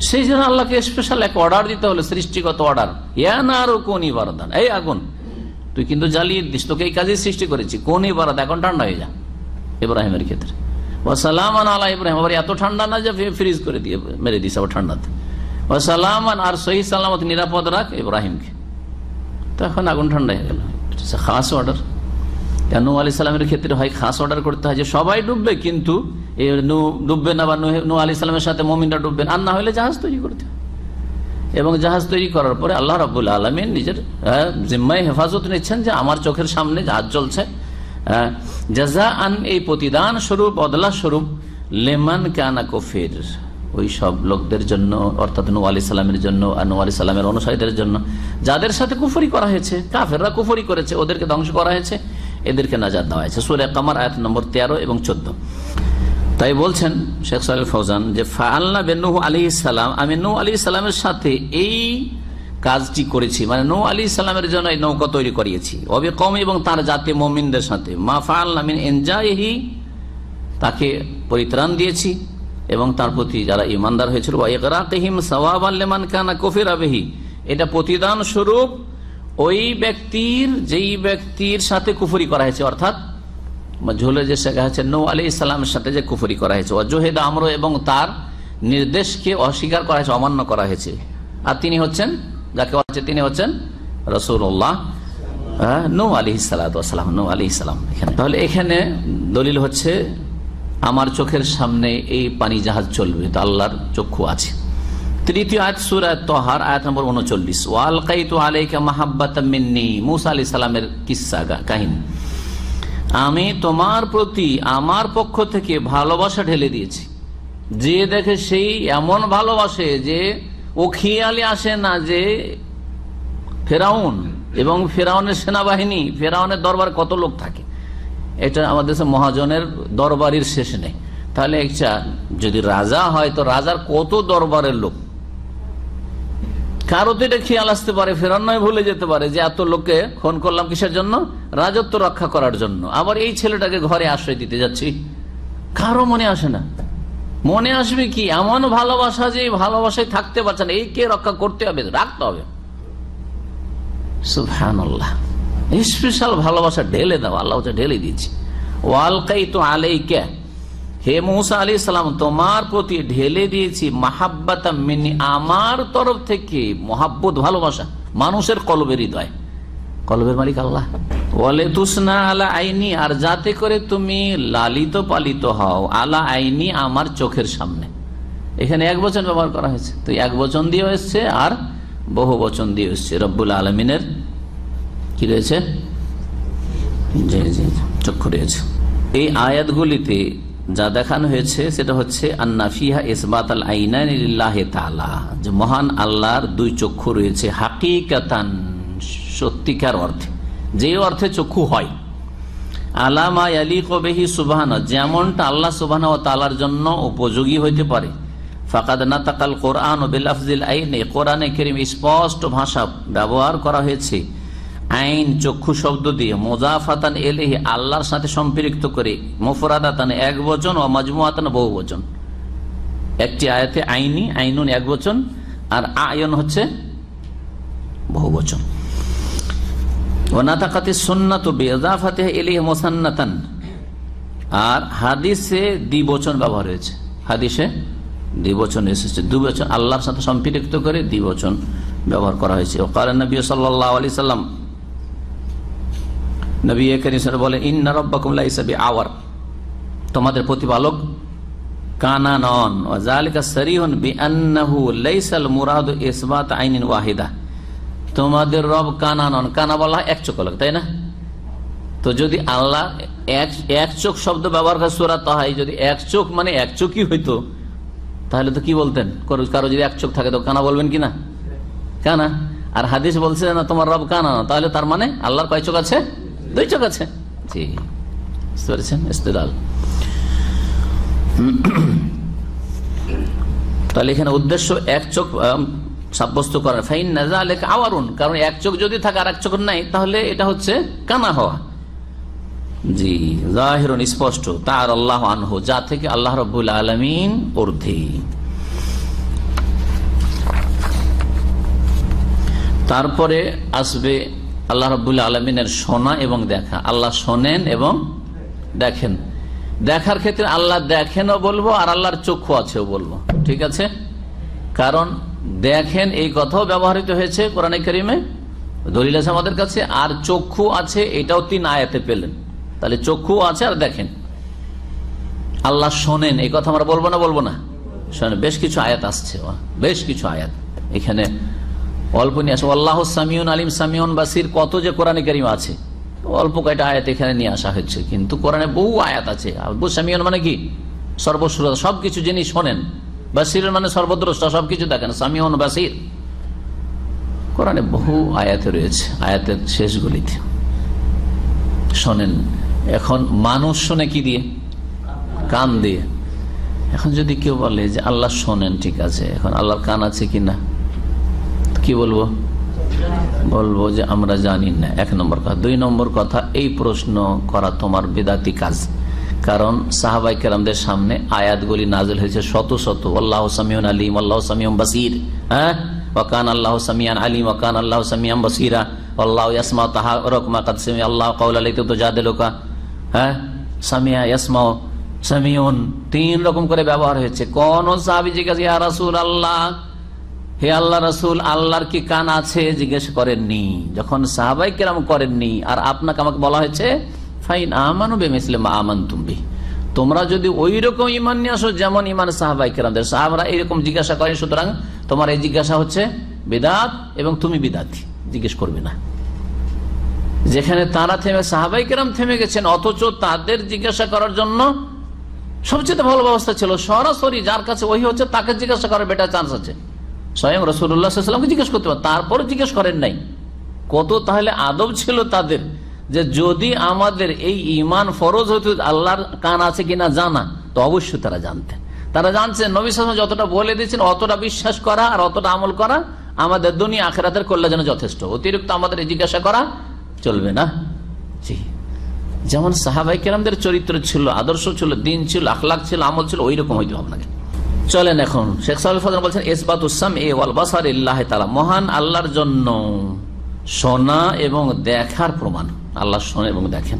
সেই জন্য আল্লাহকে স্পেশাল এক অর্ডার দিতে হলো সৃষ্টিগত অর্ডার ইয়া না আরও কোন ইবারদান এই আগুন তুই কিন্তু জ্বালিয়ে দিস তোকে এই কাজে সৃষ্টি করেছি কোন ইবারত এখন ঠান্ডা হয়ে যা ইব্রাহিমের ক্ষেত্রে ও সালাম আল্লাহ ইব্রাহিম আবার এত ঠান্ডা না যে ফ্রিজ করে দিয়ে মেরে দিস আবার ঠান্ডাতে ও সালামান আর সহি সালামত নিরাপদ রাখ ইব্রাহিমকে তখন আগুন ঠান্ডা হয়ে গেল খাস অর্ডার নু আলি সালামের ক্ষেত্রে হয়, খাস অর্ডার করতে হয় যে সবাই ডুববে, কিন্তু ডুববে না বা নু আলি সালামের সাথে মমিনরা ডুববেন আর না হলে জাহাজ তৈরি করতে এবং জাহাজ তৈরি করার পরে আল্লাহ রাবুল আলমিন নিজের জিম্মায় হেফাজত নিচ্ছেন যে আমার চোখের সামনে জাহাজ চলছে জাজা আন এই প্রতিদান স্বরূপ, অদলা স্বরূপ, লেমান কানা কফির। ওই সব লোকদের জন্য, অর্থাৎ নু আলি সালামের জন্য আর নু আলি সালামের অনুসারীদের জন্য, যাদের সাথে কুফরি করা হয়েছে, কাফেররা কুফরি করেছে, ওদেরকে ধ্বংস করা হয়েছে। এদেরকে নাজাদ দেওয়া হয়েছে। সুরে কামার আয়াত নম্বর তেরো এবং চোদ্দ। তাই বলছেন শেখ সাল ফৌজান যে ফাল্লা বেনু আলী ইসালাম আমি নৌ আলী ইসলামের সাথে এই কাজটি করেছি। মানে নৌ আলী ইসলামের জন্য এই নৌকা তৈরি করিয়েছি। অবে কম এবং তার জাতি মমিনদের সাথে। মা ফাল্লামিন এনজাহি তাকে পরিত্রাণ দিয়েছি এবং তার প্রতি যারা ইমানদার হয়েছিল এটা প্রতিদান স্বরূপ ওই ব্যক্তির, যেই ব্যক্তির সাথে কুফরি করা হয়েছে, অর্থাৎ ঝোলে যে শেখা হয়েছে নৌ আলী ইসলামের সাথে যে কুফরি করা হয়েছে অজহেদ আমর এবং তার নির্দেশকে অস্বীকার করা হয়েছে, অমান্য করা হয়েছে। আর তিনি হচ্ছেন, যাকে হচ্ছে, তিনি হচ্ছেন রসুল্লাহ নৌ আলী সালাম নৌ আলী ইসলাম এখানে। তাহলে এখানে দলিল হচ্ছে, আমার চোখের সামনে এই পানি জাহাজ চলবে তো আল্লাহর চক্ষু আছে। তৃতীয় আয়াত সুরা তোহার, আয়াত নম্বর উনচল্লিশ। ওয়ালকাই তো আলাইকা মাহাব্বাত মিন্নি। মুসা আলি সালামের কাহিনী। আমি তোমার প্রতি আমার পক্ষ থেকে ভালোবাসা ঢেলে দিয়েছি। যে দেখে সেই এমন ভালোবাসে যে ও খেয়ালে আসে না যে ফেরাউন এবং ফেরাউনের সেনাবাহিনী, ফেরাউনের দরবার কত লোক থাকে। এটা আমাদের দেশে মহাজনের দরবারের শেষ নেই। তাহলে একটা যদি রাজা হয়, তো রাজার কত দরবারের লোক? কারও তো এটা খেয়াল আসতে পারে ফেরান নয়, ভুলে যেতে পারে যে এত লোককে ফোন করলাম কিসের জন্য? রাজত্ব রক্ষা করার জন্য। আবার এই ছেলেটাকে ঘরে আশ্রয় দিতে যাচ্ছি। কারও মনে আসে না। মনে আসবে কি? এমন ভালোবাসা যে ভালোবাসায় থাকতে পারছে না। এই কে রক্ষা করতে হবে, রাখতে হবে। স্পেশাল ভালোবাসা ঢেলে দাও, আল্লাহ ঢেলে দিয়েছি। ওয়ালকাই তো আলাই কে হে মৌসা আলী সালাম, তোমার প্রতি ঢেলে দিয়েছি মাহাব্বাতা মিনি আমার তরফ থেকে মহাব্বত, ভালোবাসা, মানুষের কলবের হৃদয়। কলবের মালিক আল্লাহ। বলে তুসনা আলা আইনি, আর যাতে করে তুমি লালিত পালিত হও, আলা আইনি আমার চোখের সামনে। এখানে এক বচন ব্যবহার করা হয়েছে। তো এক বচন দিয়ে এসছে, আর বহু বচন দিয়ে এসছে। রব্বুল আলমিনের কি রয়েছে? জি জি, চক্ষু রয়েছে। এই আয়াতগুলিতে যা দেখানো হয়েছে, সেটা হচ্ছে আন্নাফিহা ইসবাত আল আইনাহ তালা যে মহান আল্লাহর দুই চক্ষু রয়েছে, হাকিকাতান সত্যিকার অর্থে। যে অর্থে চক্ষু হয়। আলামা আলী কবেহি সুবাহান, যেমনটা আল্লাহ সুবাহ ও তালার জন্য উপযোগী হইতে পারে। ফাকাদ না তাকাল কোরআন ও বেলাফজিল আইনে কোরআনে কেরিম স্পষ্ট ভাষা ব্যবহার করা হয়েছে। আইন চক্ষু শব্দ দিয়ে মোজাফাতান এলেহি আল্লাহর সাথে সম্পৃক্ত করে মুফরাদাতান এক বচন ও মজমুয়াতান বহু বচন। একটি আয়াতে আইনি, আইনুন এক বচন, আর আয়ন হচ্ছে বহু বচন। ওনাতাকাতে সুন্নাত বেজাফাতে এলিহ মোসান্নাতান। আর হাদিসে দ্বিবচন ব্যবহার হয়েছে। হাদিসে দ্বিবচন এসেছে। দুবচন আল্লাহর সাথে সম্পৃক্ত করে দ্বিবচন ব্যবহার করা হয়েছে। ওকাল নবী সাল্লাহ আলি সাল্লাম নবী করিম বলে ইন্না রব্বাকুমলা হিসাবে আওয়ার তোমাদের প্রতিপালক কানা নন ওয়াজালিকা সরিহন বিআন্নাহু লাইসাল মুরাদু ইসবাত আইনিন ওয়াহিদা। তোমাদের রব কানা কানা বলা এক চোখ তাই না? তো যদি আল্লাহ এক এক চোখ শব্দ ব্যবহার করে সুরাত হয় যদি এক চোখ মানে এক চোখই হইতো, তাহলে তো কি বলতেন? কারও যদি এক চোখ থাকে তো কানা বলবেন কি না? কানা? আর হাদিস বলছে না তোমার রব কানা তাহলে তার মানে আল্লাহর কয় চোখ আছে? দুই চোখ আছে? জি, বুঝতে পেরেছেন, ইস্তেদাল। তাহলে এখানে উদ্দেশ্য এক চোখ সাব্যস্ত করার। ফাইন নাজা লেখা আওয়ারুন, কারণ এক চোখ যদি থাকে আর এক চোখ নাই, তাহলে এটা হচ্ছে কানা হওয়া। জি, জাহিরুন, স্পষ্ট। তার আল্লাহ আনহু, যা থেকে আল্লাহ রবুল আলমিন ঊর্ধ্বে তারপরে আসবে আল্লাহ রবুল্লা আলমিনের শোনা এবং দেখা। আল্লাহ শোনেন এবং দেখেন। দেখার ক্ষেত্রে আল্লাহ দেখেনও বলব আর আল্লাহর চক্ষু আছেও বলব। ঠিক আছে? কারণ দেখেন এই কথাও ব্যবহৃত হয়েছে কোরআনে করিমে। দলিল আছে আমাদের কাছে, আর চক্ষু আছে এটাও তিন আয়াতে পেলেন। তাহলে চক্ষু আছে আর দেখেন। আল্লাহ শোনেন, এই কথা আমরা বলব না বলব না। শোনেন, বেশ কিছু আয়াত আসছে বেশ কিছু আয়াত। এখানে অল্প নিয়ে আসে। আল্লাহ সামিউন আলিম, সামিউন বাসির কত যে কোরআনে করিম আছে। অল্প কয়টা আয়াত এখানে নিয়ে আসা হচ্ছে কিন্তু কোরআনে বহু আয়াত আছে। সামিউন মানে কি? সর্বশ্রোতা, সবকিছু যিনি শোনেন, বাসির মানে সর্বদ্রষ্টা, সবকিছু দেখেন, সামিউন বাসির। কোরআনে বহু আয়াতে রয়েছে, আয়াতের শেষগুলিতে। শোনেন, এখন মানুষ শোনে কি দিয়ে? কান দিয়ে। এখন যদি কেউ বলে যে, আল্লাহ শোনেন, ঠিক আছে, এখন আল্লাহর কান আছে কি না কি বলব? বলব যে আমরা জানি না, এক নম্বর কথা। দুই নম্বর কথা, এই প্রশ্ন করা তোমার বেদাতি কাজ। কারণ সাহাবাই কেরামদের সামনে আয়াতগুলি নাজল হয়েছে শত শত। আল্লাহ সামিউন আলিম, আল্লাহ সামিউম বাসির হ্যাঁ? ওয়াকান আল্লাহ সামিয়ান আলিম ওয়াকান আল্লাহ সামিয়াম বাসিরা। আল্লাহ ইয়াসমা তাহা রকমা কাদ সামি আল্লাহ কাউলা তো জাদে লোকা হ্যাঁ? সামিয়া ইয়াসমাও সামিউন, তিন রকম করে ব্যবহার হয়েছে। কোন সাহাবি জিজ্ঞাসা রাসূল আল্লাহ হে আল্লাহ রসুল, আল্লাহর কি কান আছে? জিজ্ঞেস করেননি। যখন সাহাবাই কেরাম করেননি, আর আপনাকে আমাকে বলা হয়েছে, ফাইন আমানু বেমিসলে আমান তুমি তোমরা যদি ওই রকম ইমান নিয়ে আসো যেমন ইমান সাহাবাই কেরামদের। সাহাবরা এইরকম জিজ্ঞাসা করেন, সুতরাং তোমার এই জিজ্ঞাসা হচ্ছে বেদাত এবং তুমি বিদাতি। জিজ্ঞেস করবে না। যেখানে তারা থেমে, সাহাবাই কেরাম থেমে গেছেন, অথচ তাদের জিজ্ঞাসা করার জন্য সবচেয়ে ভালো ব্যবস্থা ছিল, সরাসরি যার কাছে ওই হচ্ছে, তাকে জিজ্ঞাসা করার বেটার চান্স আছে। স্বয়ং রসুল্লাহামকে জিজ্ঞেস করতে পারে তারপরে জিজ্ঞেস করেন নাই। কত তাহলে আদব ছিল তাদের যে যদি আমাদের এই ইমান ফরজ হতো আল্লাহর কান আছে কিনা জানা, তো অবশ্যই তারা জানতেন। তারা জানছেন, নবী সালাম যতটা বলে দিয়েছেন, অতটা বিশ্বাস করা আর অতটা আমল করা আমাদের দুনিয়া আখেরাতের কল্যাণ যেন যথেষ্ট। অতিরিক্ত আমাদের জিজ্ঞাসা করা চলবে না। জি। যেমন সাহাবাই কেরামদের চরিত্র ছিল, আদর্শ ছিল, দিন ছিল আখলাখ ছিল, আমল ছিল ওই রকম হইতে আপনাকে চলেন এখন। শেখ সাল বলছেন এসবাত উসাম এ ওয়ালবাসার ইল্লাহ তালা মহান আল্লাহর জন্য শোনা এবং দেখার প্রমাণ। আল্লাহ শোনে এবং দেখেন।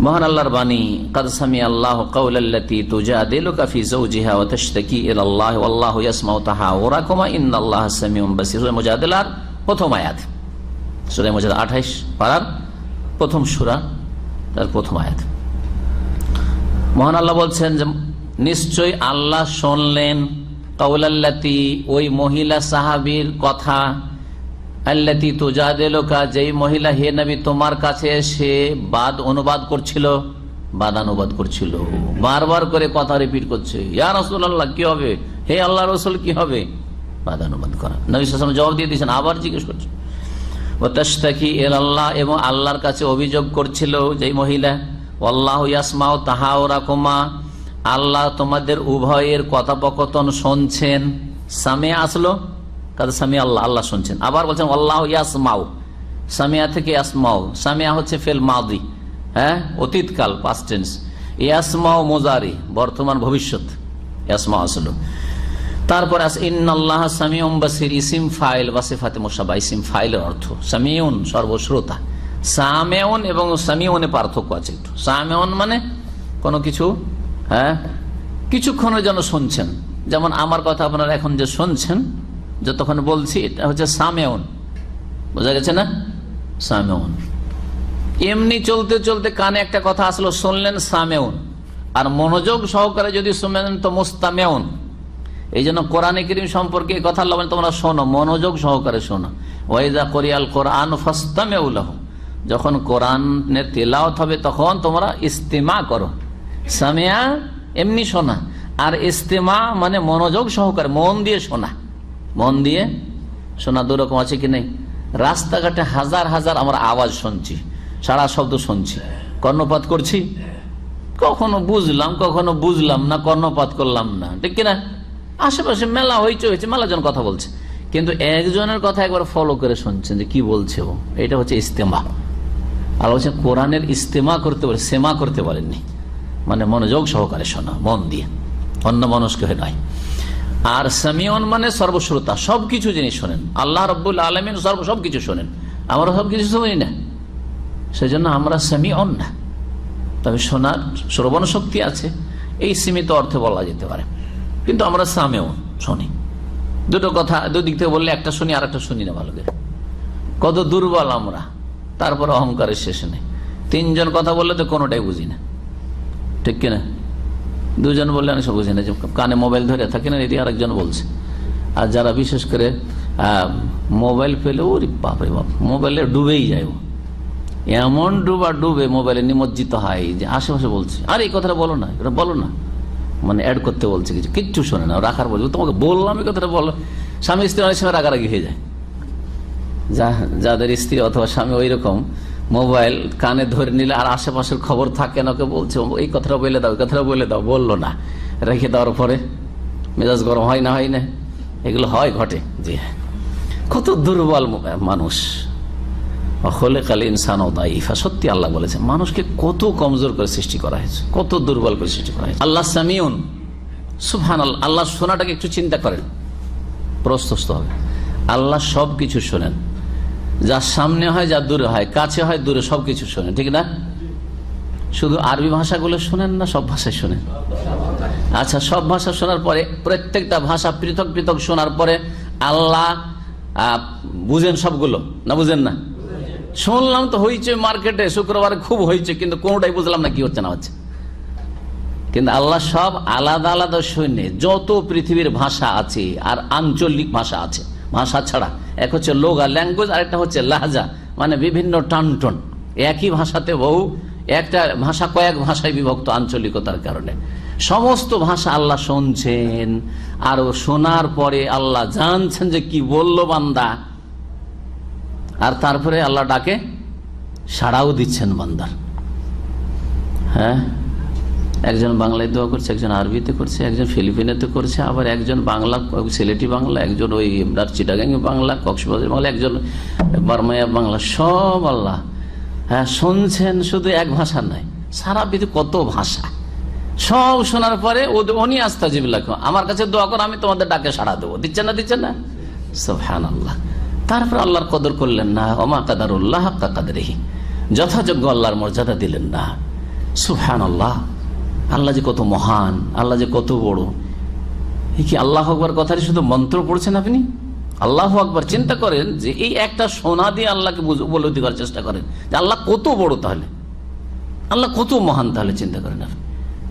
মহান আল্লাহর বাণী কাদসামি আল্লাহ কাউলাল্লাতি তুজাদিলুকা ফি যাওজিহা ওয়া তাশতাকি ইলা আল্লাহ ওয়াল্লাহু ইয়াসমাউ তাহাওরাকুমা ইন্নাল্লাহা সামিউম বাসীর। সূরা মুজাদিলার প্রথম আয়াত। সূরা মুজাদিলা 28 পারার প্রথম সূরা, তার প্রথম আয়াত। মহান আল্লাহ বলছেন যে নিশ্চয় আল্লাহ শুনলেন। কৌলাল্লাতি ওই মহিলা সাহাবির কথা, আল্লাতি তুজাদেলোকা, যেই মহিলা হে নবী, তোমার কাছে এসে বাদ অনুবাদ করছিল বাদানুবাদ করছিল। বারবার করে কথা রিপিট করছে, ইয়া রসুল আল্লাহ কি হবে? হে আল্লাহ রসুল, কি হবে? বাদানুবাদ করা। নবী সালাম জবাব দিয়ে দিয়েছেন, আবার জিজ্ঞেস করছে। ও তাস্তাকি এল আল্লাহ এবং আল্লাহর কাছে অভিযোগ করছিল যে মহিলা আল্লাহ ইয়াসমাও তাহা ওরাকমা আল্লাহ তোমাদের উভয়ের কথোপকথন শুনছেন। সামে আসলো? কাদের সামি আল্লাহ আল্লাহ শুনছেন। আবার বলছেন, আল্লাহ ইয়াসমাও সামিয়া থেকে ইয়াসমাও সামিয়া হচ্ছে ফেল মাদি হ্যাঁ? অতীতকাল পাস্ট টেন্স ইয়াসমাও মোজারি, বর্তমান ভবিষ্যৎ। ইয়াসমা আসলো। তারপর আছে ইন্নআল্লাহ সামিউম বাসির, ইসিম ফাইল বা সিফাতে মোসাবা ইসিম ফাইলের অর্থ, সামিউন, সর্বশ্রোতা। সামেউন এবং সামিউনে পার্থক্য আছে একটু। সামেউন মানে কোনো কিছু হ্যাঁ? কিছুক্ষণের জন্য শুনছেন। যেমন আমার কথা আপনারা এখন যে শুনছেন, যতক্ষণ বলছি, এটা হচ্ছে সামেউন। বোঝা গেছে না? সামেউন। এমনি চলতে চলতে কানে একটা কথা আসলো, শুনলেন সামেউন। আর মনোযোগ সহকারে যদি শুনলেন তো মুস্তামেউন। এই জন্য কোরআনে করিম সম্পর্কে কথা আল্লাহ তোমরা শোনো, মনোযোগ সহকারে শোনো। ওয়াইদা কোরিয়াল কোরআন ফস্তামেউলাহ যখন কোরআনের তেলাওত হবে, তখন তোমরা ইস্তেমা করো। সামিয়া, এমনি শোনা। আর ইস্তেমা মানে মনোযোগ সহকারে, মন দিয়ে শোনা। মন দিয়ে শোনা দুরকম আছে কি নেই? রাস্তাঘাটে হাজার হাজার আমরা আওয়াজ শুনছি, সারা শব্দ শুনছি। কর্ণপাত করছি? কখনো বুঝলাম কখনো বুঝলাম না, কর্ণপাত করলাম না। ঠিক কিনা? আশেপাশে মেলা হয়েছে হয়েছে মেলা জন কথা বলছে। কিন্তু একজনের কথা একবার ফলো করে শুনছেন যে কি বলছে ও। এটা হচ্ছে ইস্তেমা। আর বলছে কোরআনের ইস্তেমা করতে পারে, সেমা করতে পারেননি। মানে মনোযোগ সহকারে শোনা, মন দিয়ে। অন্য মানুষকে হয়ে নয়। আর সামিয়ন মানে সর্বশ্রোতা, সবকিছু জিনিস শোনেন, আল্লাহ রব্বুল আলমিন সর্ব সবকিছু শোনেন। আমরা সবকিছু শুনি না। সেই জন্য আমরা সামিয়ন না। তবে শোনার শ্রবণ শক্তি আছে, এই সীমিত অর্থে বলা যেতে পারে। কিন্তু আমরা সামেও শুনি। দুটো কথা দুদিক থেকে বললে একটা শুনি আর একটা শুনি না ভালো করে। কত দুর্বল আমরা, তারপর অহংকারের শেষ নেই। তিনজন কথা বললে তো কোনোটাই বুঝি না। ঠিক কিনা? দুজন বললে আমি সব বুঝি না। যে কানে মোবাইল ধরে থাকে না, এটি আরেকজন বলছে। আর যারা বিশেষ করে মোবাইল পেলে, ওরে বাপরে বাপ, মোবাইলে ডুবেই যায়। এমন ডুবা ডুবে মোবাইলে নিমজ্জিত হয় যে আশেপাশে বলছে, আর, এই কথাটা বলো না, এটা বলো না। মানে অ্যাড করতে বলছে কিছু, কিচ্ছু শোনে না। রাখার বলছে, তোমাকে বললাম এই কথাটা বলো। স্বামী স্ত্রী অনেক সময় রাগারাগি হয়ে যায়। যা- যাদের স্ত্রী অথবা স্বামী ওই রকম মোবাইল কানে ধরে নিলে আর আশেপাশের খবর থাকে না, ওকে বলছে এই কথাটা বলে দাও কথাটা বলে দাও। বলল না। রেখে দেওয়ার পরে মেজাজ গরম হয় না হয় না। এগুলো হয়, ঘটে। জি হ্যাঁ। কত দুর্বল মানুষ। হলে কালে ইনসান ও দাইফা সত্যি আল্লাহ বলেছে মানুষকে কত কমজোর করে সৃষ্টি করা হয়েছে, কত দুর্বল করে সৃষ্টি করা হয়েছে। আল্লাহ সামিউন। সুফহান আল্লাহ শোনাটাকে একটু চিন্তা করেন। প্রস্তস্ত হবে। আল্লাহ সব কিছু শোনেন। যা সামনে হয় যা দূরে হয়, কাছে হয়, দূরে সব কিছু শোনেন ঠিক না? শুধু আরবি ভাষাগুলো শোনেন না, সব ভাষায় শোনেন। আচ্ছা সব ভাষা শোনার পরে, প্রত্যেকটা ভাষা পৃথক পৃথক শোনার পরে আল্লাহ বুঝেন সবগুলো, না বুঝেন না? শুনলাম তো হয়েছে মার্কেটে, শুক্রবারে খুব হয়েছে কিন্তু কোনোটাই বুঝলাম না, কি হচ্ছে, না হচ্ছে। কিন্তু আল্লাহ সব আলাদা আলাদা শূন্যে, যত পৃথিবীর ভাষা আছে, আর আঞ্চলিক ভাষা আছে, ভাষা ছাড়া এক হচ্ছে লোগা ল্যাঙ্গুয়েজ আর একটা হচ্ছে লাহাজা মানে বিভিন্ন টানটন। একই ভাষাতে বহু, একটা ভাষা কয়েক ভাষায় বিভক্ত আঞ্চলিকতার কারণে। সমস্ত ভাষা আল্লাহ শুনছেন, আর ও শোনার পরে আল্লাহ জানছেন যে কি বলল বান্দা। আর তারপরে আল্লাহ ডাকে সাড়াও দিচ্ছেন বান্দার। হ্যাঁ? একজন বাংলায় দোয়া করছে, একজন আরবিতে করছে, একজন ফিলিপিনেতে করছে, আবার একজন বাংলা সিলেটি বাংলা, একজন ওই চিটাগাঙ্গি বাংলা, কক্সবাজার বাংলা, একজন বার্মায়া বাংলা, সব আল্লাহ। হ্যাঁ শুনছেন শুধু এক ভাষা নাই সারা পৃথিবী কত ভাষা। সব শোনার পরে উনি আস্থা জিবিল্লা আমার কাছে দোয়া করো, আমি তোমাদের ডাকে সাড়া দেবো। দিচ্ছেন না দিচ্ছেন না? সোহান আল্লাহ তারপর আল্লাহর কদর করলেন না অমা কাদারুল্লাহ হাক্কা কাদরেহি। যথাযোগ্য আল্লাহর মর্যাদা দিলেন না। সুহান আল্লাহ আল্লাহ যে কত মহান, আল্লাহ যে কত বড়। এই কি আল্লাহ আকবর কথাটি শুধু মন্ত্র পড়ছেন আপনি? আল্লাহ আকবর চিন্তা করেন যে এই একটা সোনা দিয়ে আল্লাহকে উপলব্ধি করার চেষ্টা করেন। যে আল্লাহ কত বড় তাহলে? আল্লাহ কত মহান তাহলে চিন্তা করেন আপনি?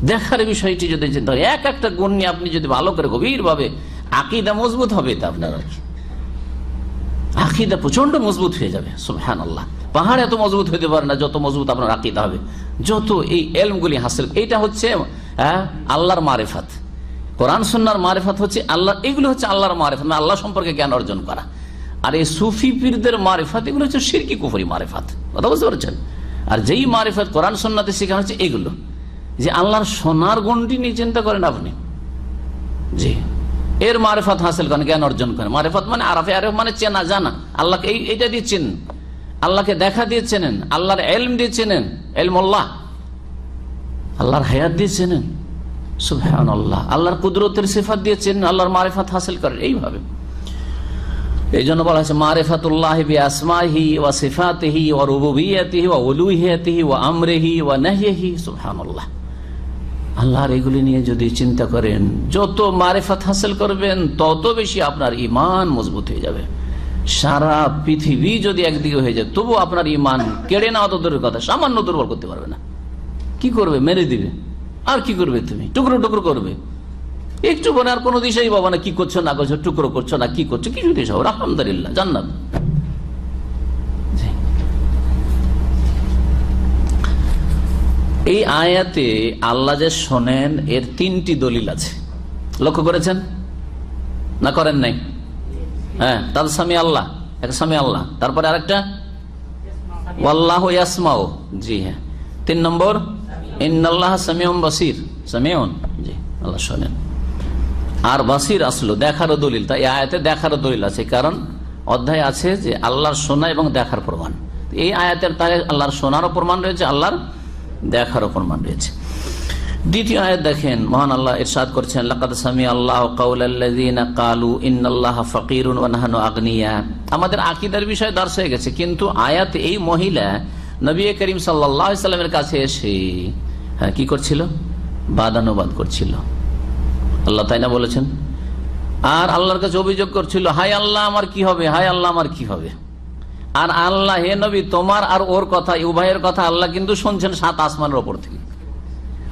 দেখার বিষয়টি যদি চিন্তা করেন, এক একটা গুণ নিয়ে আপনি যদি ভালো করে গভীরভাবে আকিদা মজবুত হবে তা আপনার আর কি। আকিদা প্রচণ্ড মজবুত হয়ে যাবে সুবহান আল্লাহ পাহাড় এত মজবুত হইতে পারে না, যত মজবুত আপনার আকিদা হবে। যত এই এলমগুলি হাসিল, এইটা হচ্ছে আল্লাহর মারেফাত। কোরআন সন্ন্যার মারেফাত হচ্ছে আল্লাহ, এগুলো হচ্ছে আল্লাহর মারেফাত মানে আল্লাহ সম্পর্কে জ্ঞান অর্জন করা। আর এই সুফি পীরদের মারেফাত, এগুলো হচ্ছে সিরকি কুফরি মারেফাত। কথা বুঝতে পারছেন? আর যেই মারেফাত কোরআন সন্ন্যাতে শেখানো হচ্ছে এগুলো। যে আল্লাহর সোনার গুণটি নিয়ে চিন্তা করেন আপনি। জি। এর মারেফত হাসিল করেন, জ্ঞান অর্জন করেন। মারেফত মানে আরাফে, আরেফ মানে চেনা, জানা। আল্লাহকে এই এইটা দিয়ে চেনেন। আল্লাহকে দেখা দিয়ে চেনেন। আল্লাহর এলম দিয়ে চেনেন। এলমল্লাহ। আল্লাহর হায়াত দিয়ে চেনেন। সুবহান আল্লাহ আল্লাহর কুদরতের সিফাত দিয়ে চেনেন। আল্লাহর মারেফত হাসিল করেন। এইভাবে। এই জন্য বলা হয়েছে, মারেফাতুল্লাহ বি আসমাহি ওয়া সিফাতিহি ওয়া রুবুবিয়াতিহি ওয়া উলুহিয়াতিহি ওয়া আমরিহি ওয়া নাহইহি সুবহানাল্লাহ। আল্লাহর এগুলি নিয়ে যদি চিন্তা করেন, যত মারেফাত হাসিল করবেন, তত বেশি আপনার ইমান মজবুত হয়ে যাবে। সারা পৃথিবী যদি একদিকে হয়ে যায় তবু আপনার ইমান কেড়ে নেওয়া তো দূরের কথা, সামান্য দুর্বল করতে পারবে না। কি করবে? মেরে দিবে। আর কি করবে তুমি? টুকরো টুকরো করবে। একটু বলে আর কোনো দিশেই বাবা না, কি করছ না করছ, টুকরো করছ না, কি করছ, কিছু দিশ আলহামদুলিল্লাহ, জান্নাত। এই আয়াতে আল্লাহ যে শোনেন, এর তিনটি দলিল আছে। লক্ষ্য করেছেন? না করেন নাই? হ্যাঁ তার স্বামী আল্লাহ, এক স্বামী আল্লাহ। তারপরে আরেকটা? ওয়াল্লাহ ইয়াসমাও জি হ্যাঁ। তিন নম্বর? ইন্নাল্লাহ সামিউম বাসির। সামিউন? জি, আল্লাহ শোনেন। আর বাসির আসলো, দেখারও দলিল। তাই আয়াতে দেখারও দলিল আছে। কারণ অধ্যায় আছে যে আল্লাহর শোনা এবং দেখার প্রমাণ। এই আয়াতের তাই আল্লাহর শোনারও প্রমাণ রয়েছে, আল্লাহর দেখারও প্রমাণ রয়েছে। দ্বিতীয় আয়াত দেখেন, মহান আল্লাহ ইরশাদ করছেন, লাকাদ সামি আল্লাহ কাউলাল্লাযিনা কালু ইন্নাল্লাহ ফাকিরুন ওয়া নাহনু আগনিয়া। আমাদের আকীদার বিষয় দর্শ হয়ে গেছে, কিন্তু আয়াত এই মহিলা নবী করিম সাল্লাল্লাহু আলাইহি সাল্লামের কাছে এসে হ্যাঁ কি করছিল? বাদানুবাদ করছিল। আল্লাহ তাই না বলেছেন? আর আল্লাহর কাছে অভিযোগ করছিল হাই আল্লাহ, আমার কি হবে? হাই আল্লাহ, আমার কি হবে? আর আল্লাহ, হে নবী, তোমার আর ওর কথা উভয়ের কথা আল্লাহ কিন্তু শুনছেন সাত আসমানের ওপর থেকে।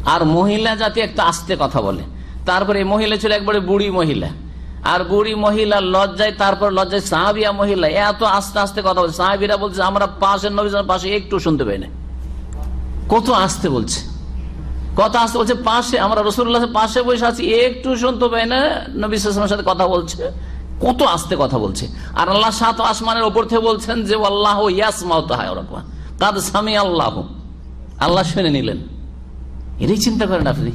আর মহিলা জাতি একটা আস্তে কথা বলে। তারপরে মহিলা ছিল একবারে বুড়ি মহিলা। আর বুড়ি মহিলা লজ্জায়, তারপর লজ্জায় সাহাবিয়া মহিলা এত আস্তে আস্তে কথা বলছে। সাহাবিরা বলছে, আমরা পাশের নবী পাশে একটু শুনতে পাই না। কত আস্তে বলছে। কথা আসতে বলছে, পাশে, আমরা রসুল্লাহ পাশে বসে আছি, একটু শুনতে পাই না। নবী সাথে কথা বলছে। কত আস্তে কথা বলছে। আর আল্লাহ সাত আসমানের ওপর থেকে বলছেন যে আল্লাহ ইয়াসমাও কাদ আল্লাহ। আল্লাহ শুনে নিলেন। এটাই চিন্তা করেন আপনি।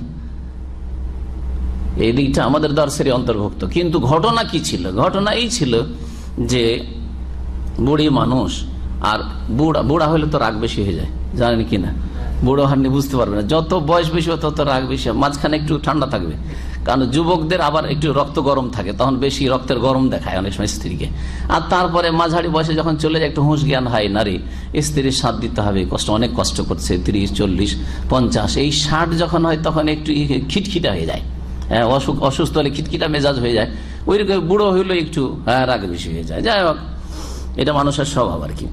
এই দিকটা আমাদের দর্শের অন্তর্ভুক্ত। কিন্তু ঘটনা কি ছিল? ঘটনা এই ছিল যে, বুড়ি মানুষ, আর বুড়া বুড়া হলে তো রাগ বেশি হয়ে যায়। জানেন কি না? বুড়ো হারনি বুঝতে পারবে না। যত বয়স বেশি, তত রাগ বেশি মাঝখানে একটু ঠান্ডা থাকবে। কারণ যুবকদের আবার একটু রক্ত গরম থাকে তখন বেশি রক্তের গরম দেখায় অনেক সময় স্ত্রীকে। আর তারপরে মাঝারি বয়সে যখন চলে যায় একটু হুঁশ জ্ঞান হয় নারী স্ত্রীর সাথ দিতে হবে কষ্ট অনেক কষ্ট করছে তিরিশ চল্লিশ পঞ্চাশ। এই ষাট যখন হয় তখন একটু খিটখিটা হয়ে যায়। হ্যাঁ, অসুখ অসুস্থ হলে খিটখিটা মেজাজ হয়ে যায়। ওই রকম বুড়ো হইলে একটু হ্যাঁ রাগ বেশি হয়ে যায়। যাই হোক এটা মানুষের স্বভাব আর কি।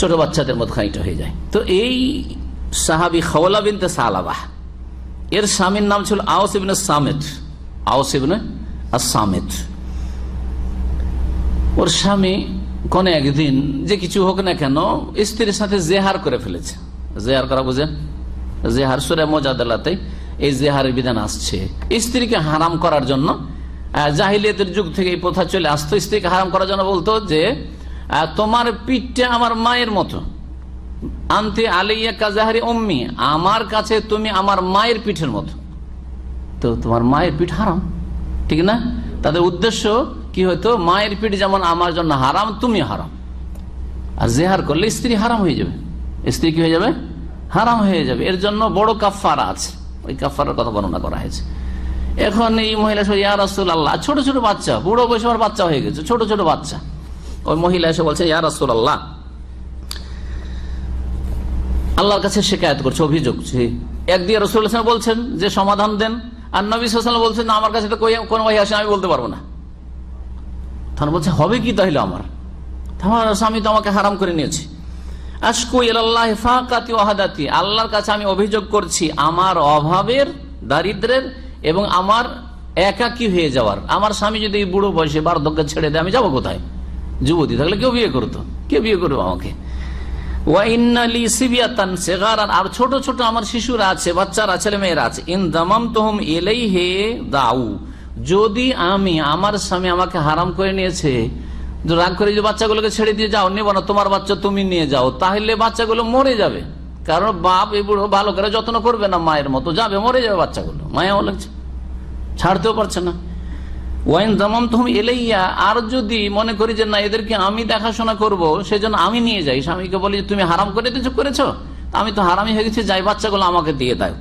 ছোট বাচ্চাদের মতো খানিকটা হয়ে যায়। তো এই সাহাবি খাওয়ালা বিনতে সালাবাহ এর স্বামীর নাম ছিল আওস ইবনে সামেদ আওস সামেদ ওর স্বামী কোন একদিন যে কিছু হোক না কেন স্ত্রীর সাথে জেহার করে ফেলেছে। জেহার করা বুঝেন? জেহার, সুরে মজাদালাতে এই জেহারের বিধান আসছে। স্ত্রীকে হারাম করার জন্য জাহিলিয়াতের যুগ থেকে এই প্রথা চলে আসতো। স্ত্রীকে হারাম করার জন্য বলতো যে তোমার পিঠটা আমার মায়ের মতো। আনতে আলিয়া কাজাহারি অম্মি আমার কাছে তুমি আমার মায়ের পিঠের মতো। তো তোমার মায়ের পিঠ হারাম, ঠিক না? তাদের উদ্দেশ্য কি হয়তো? মায়ের পিঠ যেমন আমার জন্য হারাম তুমি হারাম। আর জেহার করলে স্ত্রী হারাম হয়ে যাবে। স্ত্রী কি হয়ে যাবে? হারাম হয়ে যাবে। এর জন্য বড় কাফারা আছে। ওই কাফারার কথা বর্ণনা করা হয়েছে। এখন এই মহিলা ইয়া রাসুল আল্লাহ ছোট ছোট বাচ্চা, বুড়ো বয়সে আমার বাচ্চা হয়ে গেছে, ছোট ছোট বাচ্চা। ওই মহিলা এসে বলছে, ইয়া রাসুল আল্লাহ আল্লাহর কাছে শিকায়ত করছে, অভিযোগ একদিকে রসুল হাসান বলছেন যে সমাধান দেন, আর নবী হাসান বলছেন, না, আমার কাছে তো কোনো ভাই আসে আমি বলতে পারব না। তখন বলছে, হবে কি তাহলে আমার? আমার স্বামী তো আমাকে হারাম করে নিয়েছে। আশকু ইলাল্লাহ ফাকাতি ওয়াহাদাতি আল্লাহর কাছে আমি অভিযোগ করছি, আমার অভাবের, দারিদ্রের এবং আমার একাকী হয়ে যাওয়ার। আমার স্বামী যদি বুড়ো বয়সে বার্ধক্য ছেড়ে দেয়, আমি যাব কোথায়? যুবতী থাকলে কেউ বিয়ে করতো। কে বিয়ে করব আমাকে। আর ছোট ছোট আমার শিশুরা আছে, বাচ্চারা ছেলে মেয়েরা আছে। ইন দামাম তোহম এলেই হে দাউ। যদি আমি, আমার স্বামী আমাকে হারাম করে নিয়েছে রাগ করে যে বাচ্চাগুলোকে ছেড়ে দিয়ে যাও, নেব না, তোমার বাচ্চা তুমি নিয়ে যাও, তাহলে বাচ্চাগুলো মরে যাবে। কারণ বাপ এই বুড়ো ভালো করে যত্ন করবে না, মায়ের মতো। যাবে, মরে যাবে বাচ্চাগুলো। মায়াও লাগছে। ছাড়তেও পারছে না। ওয়াইন জামাম তুমি আর যদি মনে করি যে না, এদেরকে আমি দেখাশোনা করব, সেজন্য আমি নিয়ে যাই। স্বামীকে বলি, তুমি হারাম করে দিয়েছ, করেছ? আমি তো হারামি হয়ে গেছি, যাই বাচ্চাগুলো আমাকে দিয়ে দাও।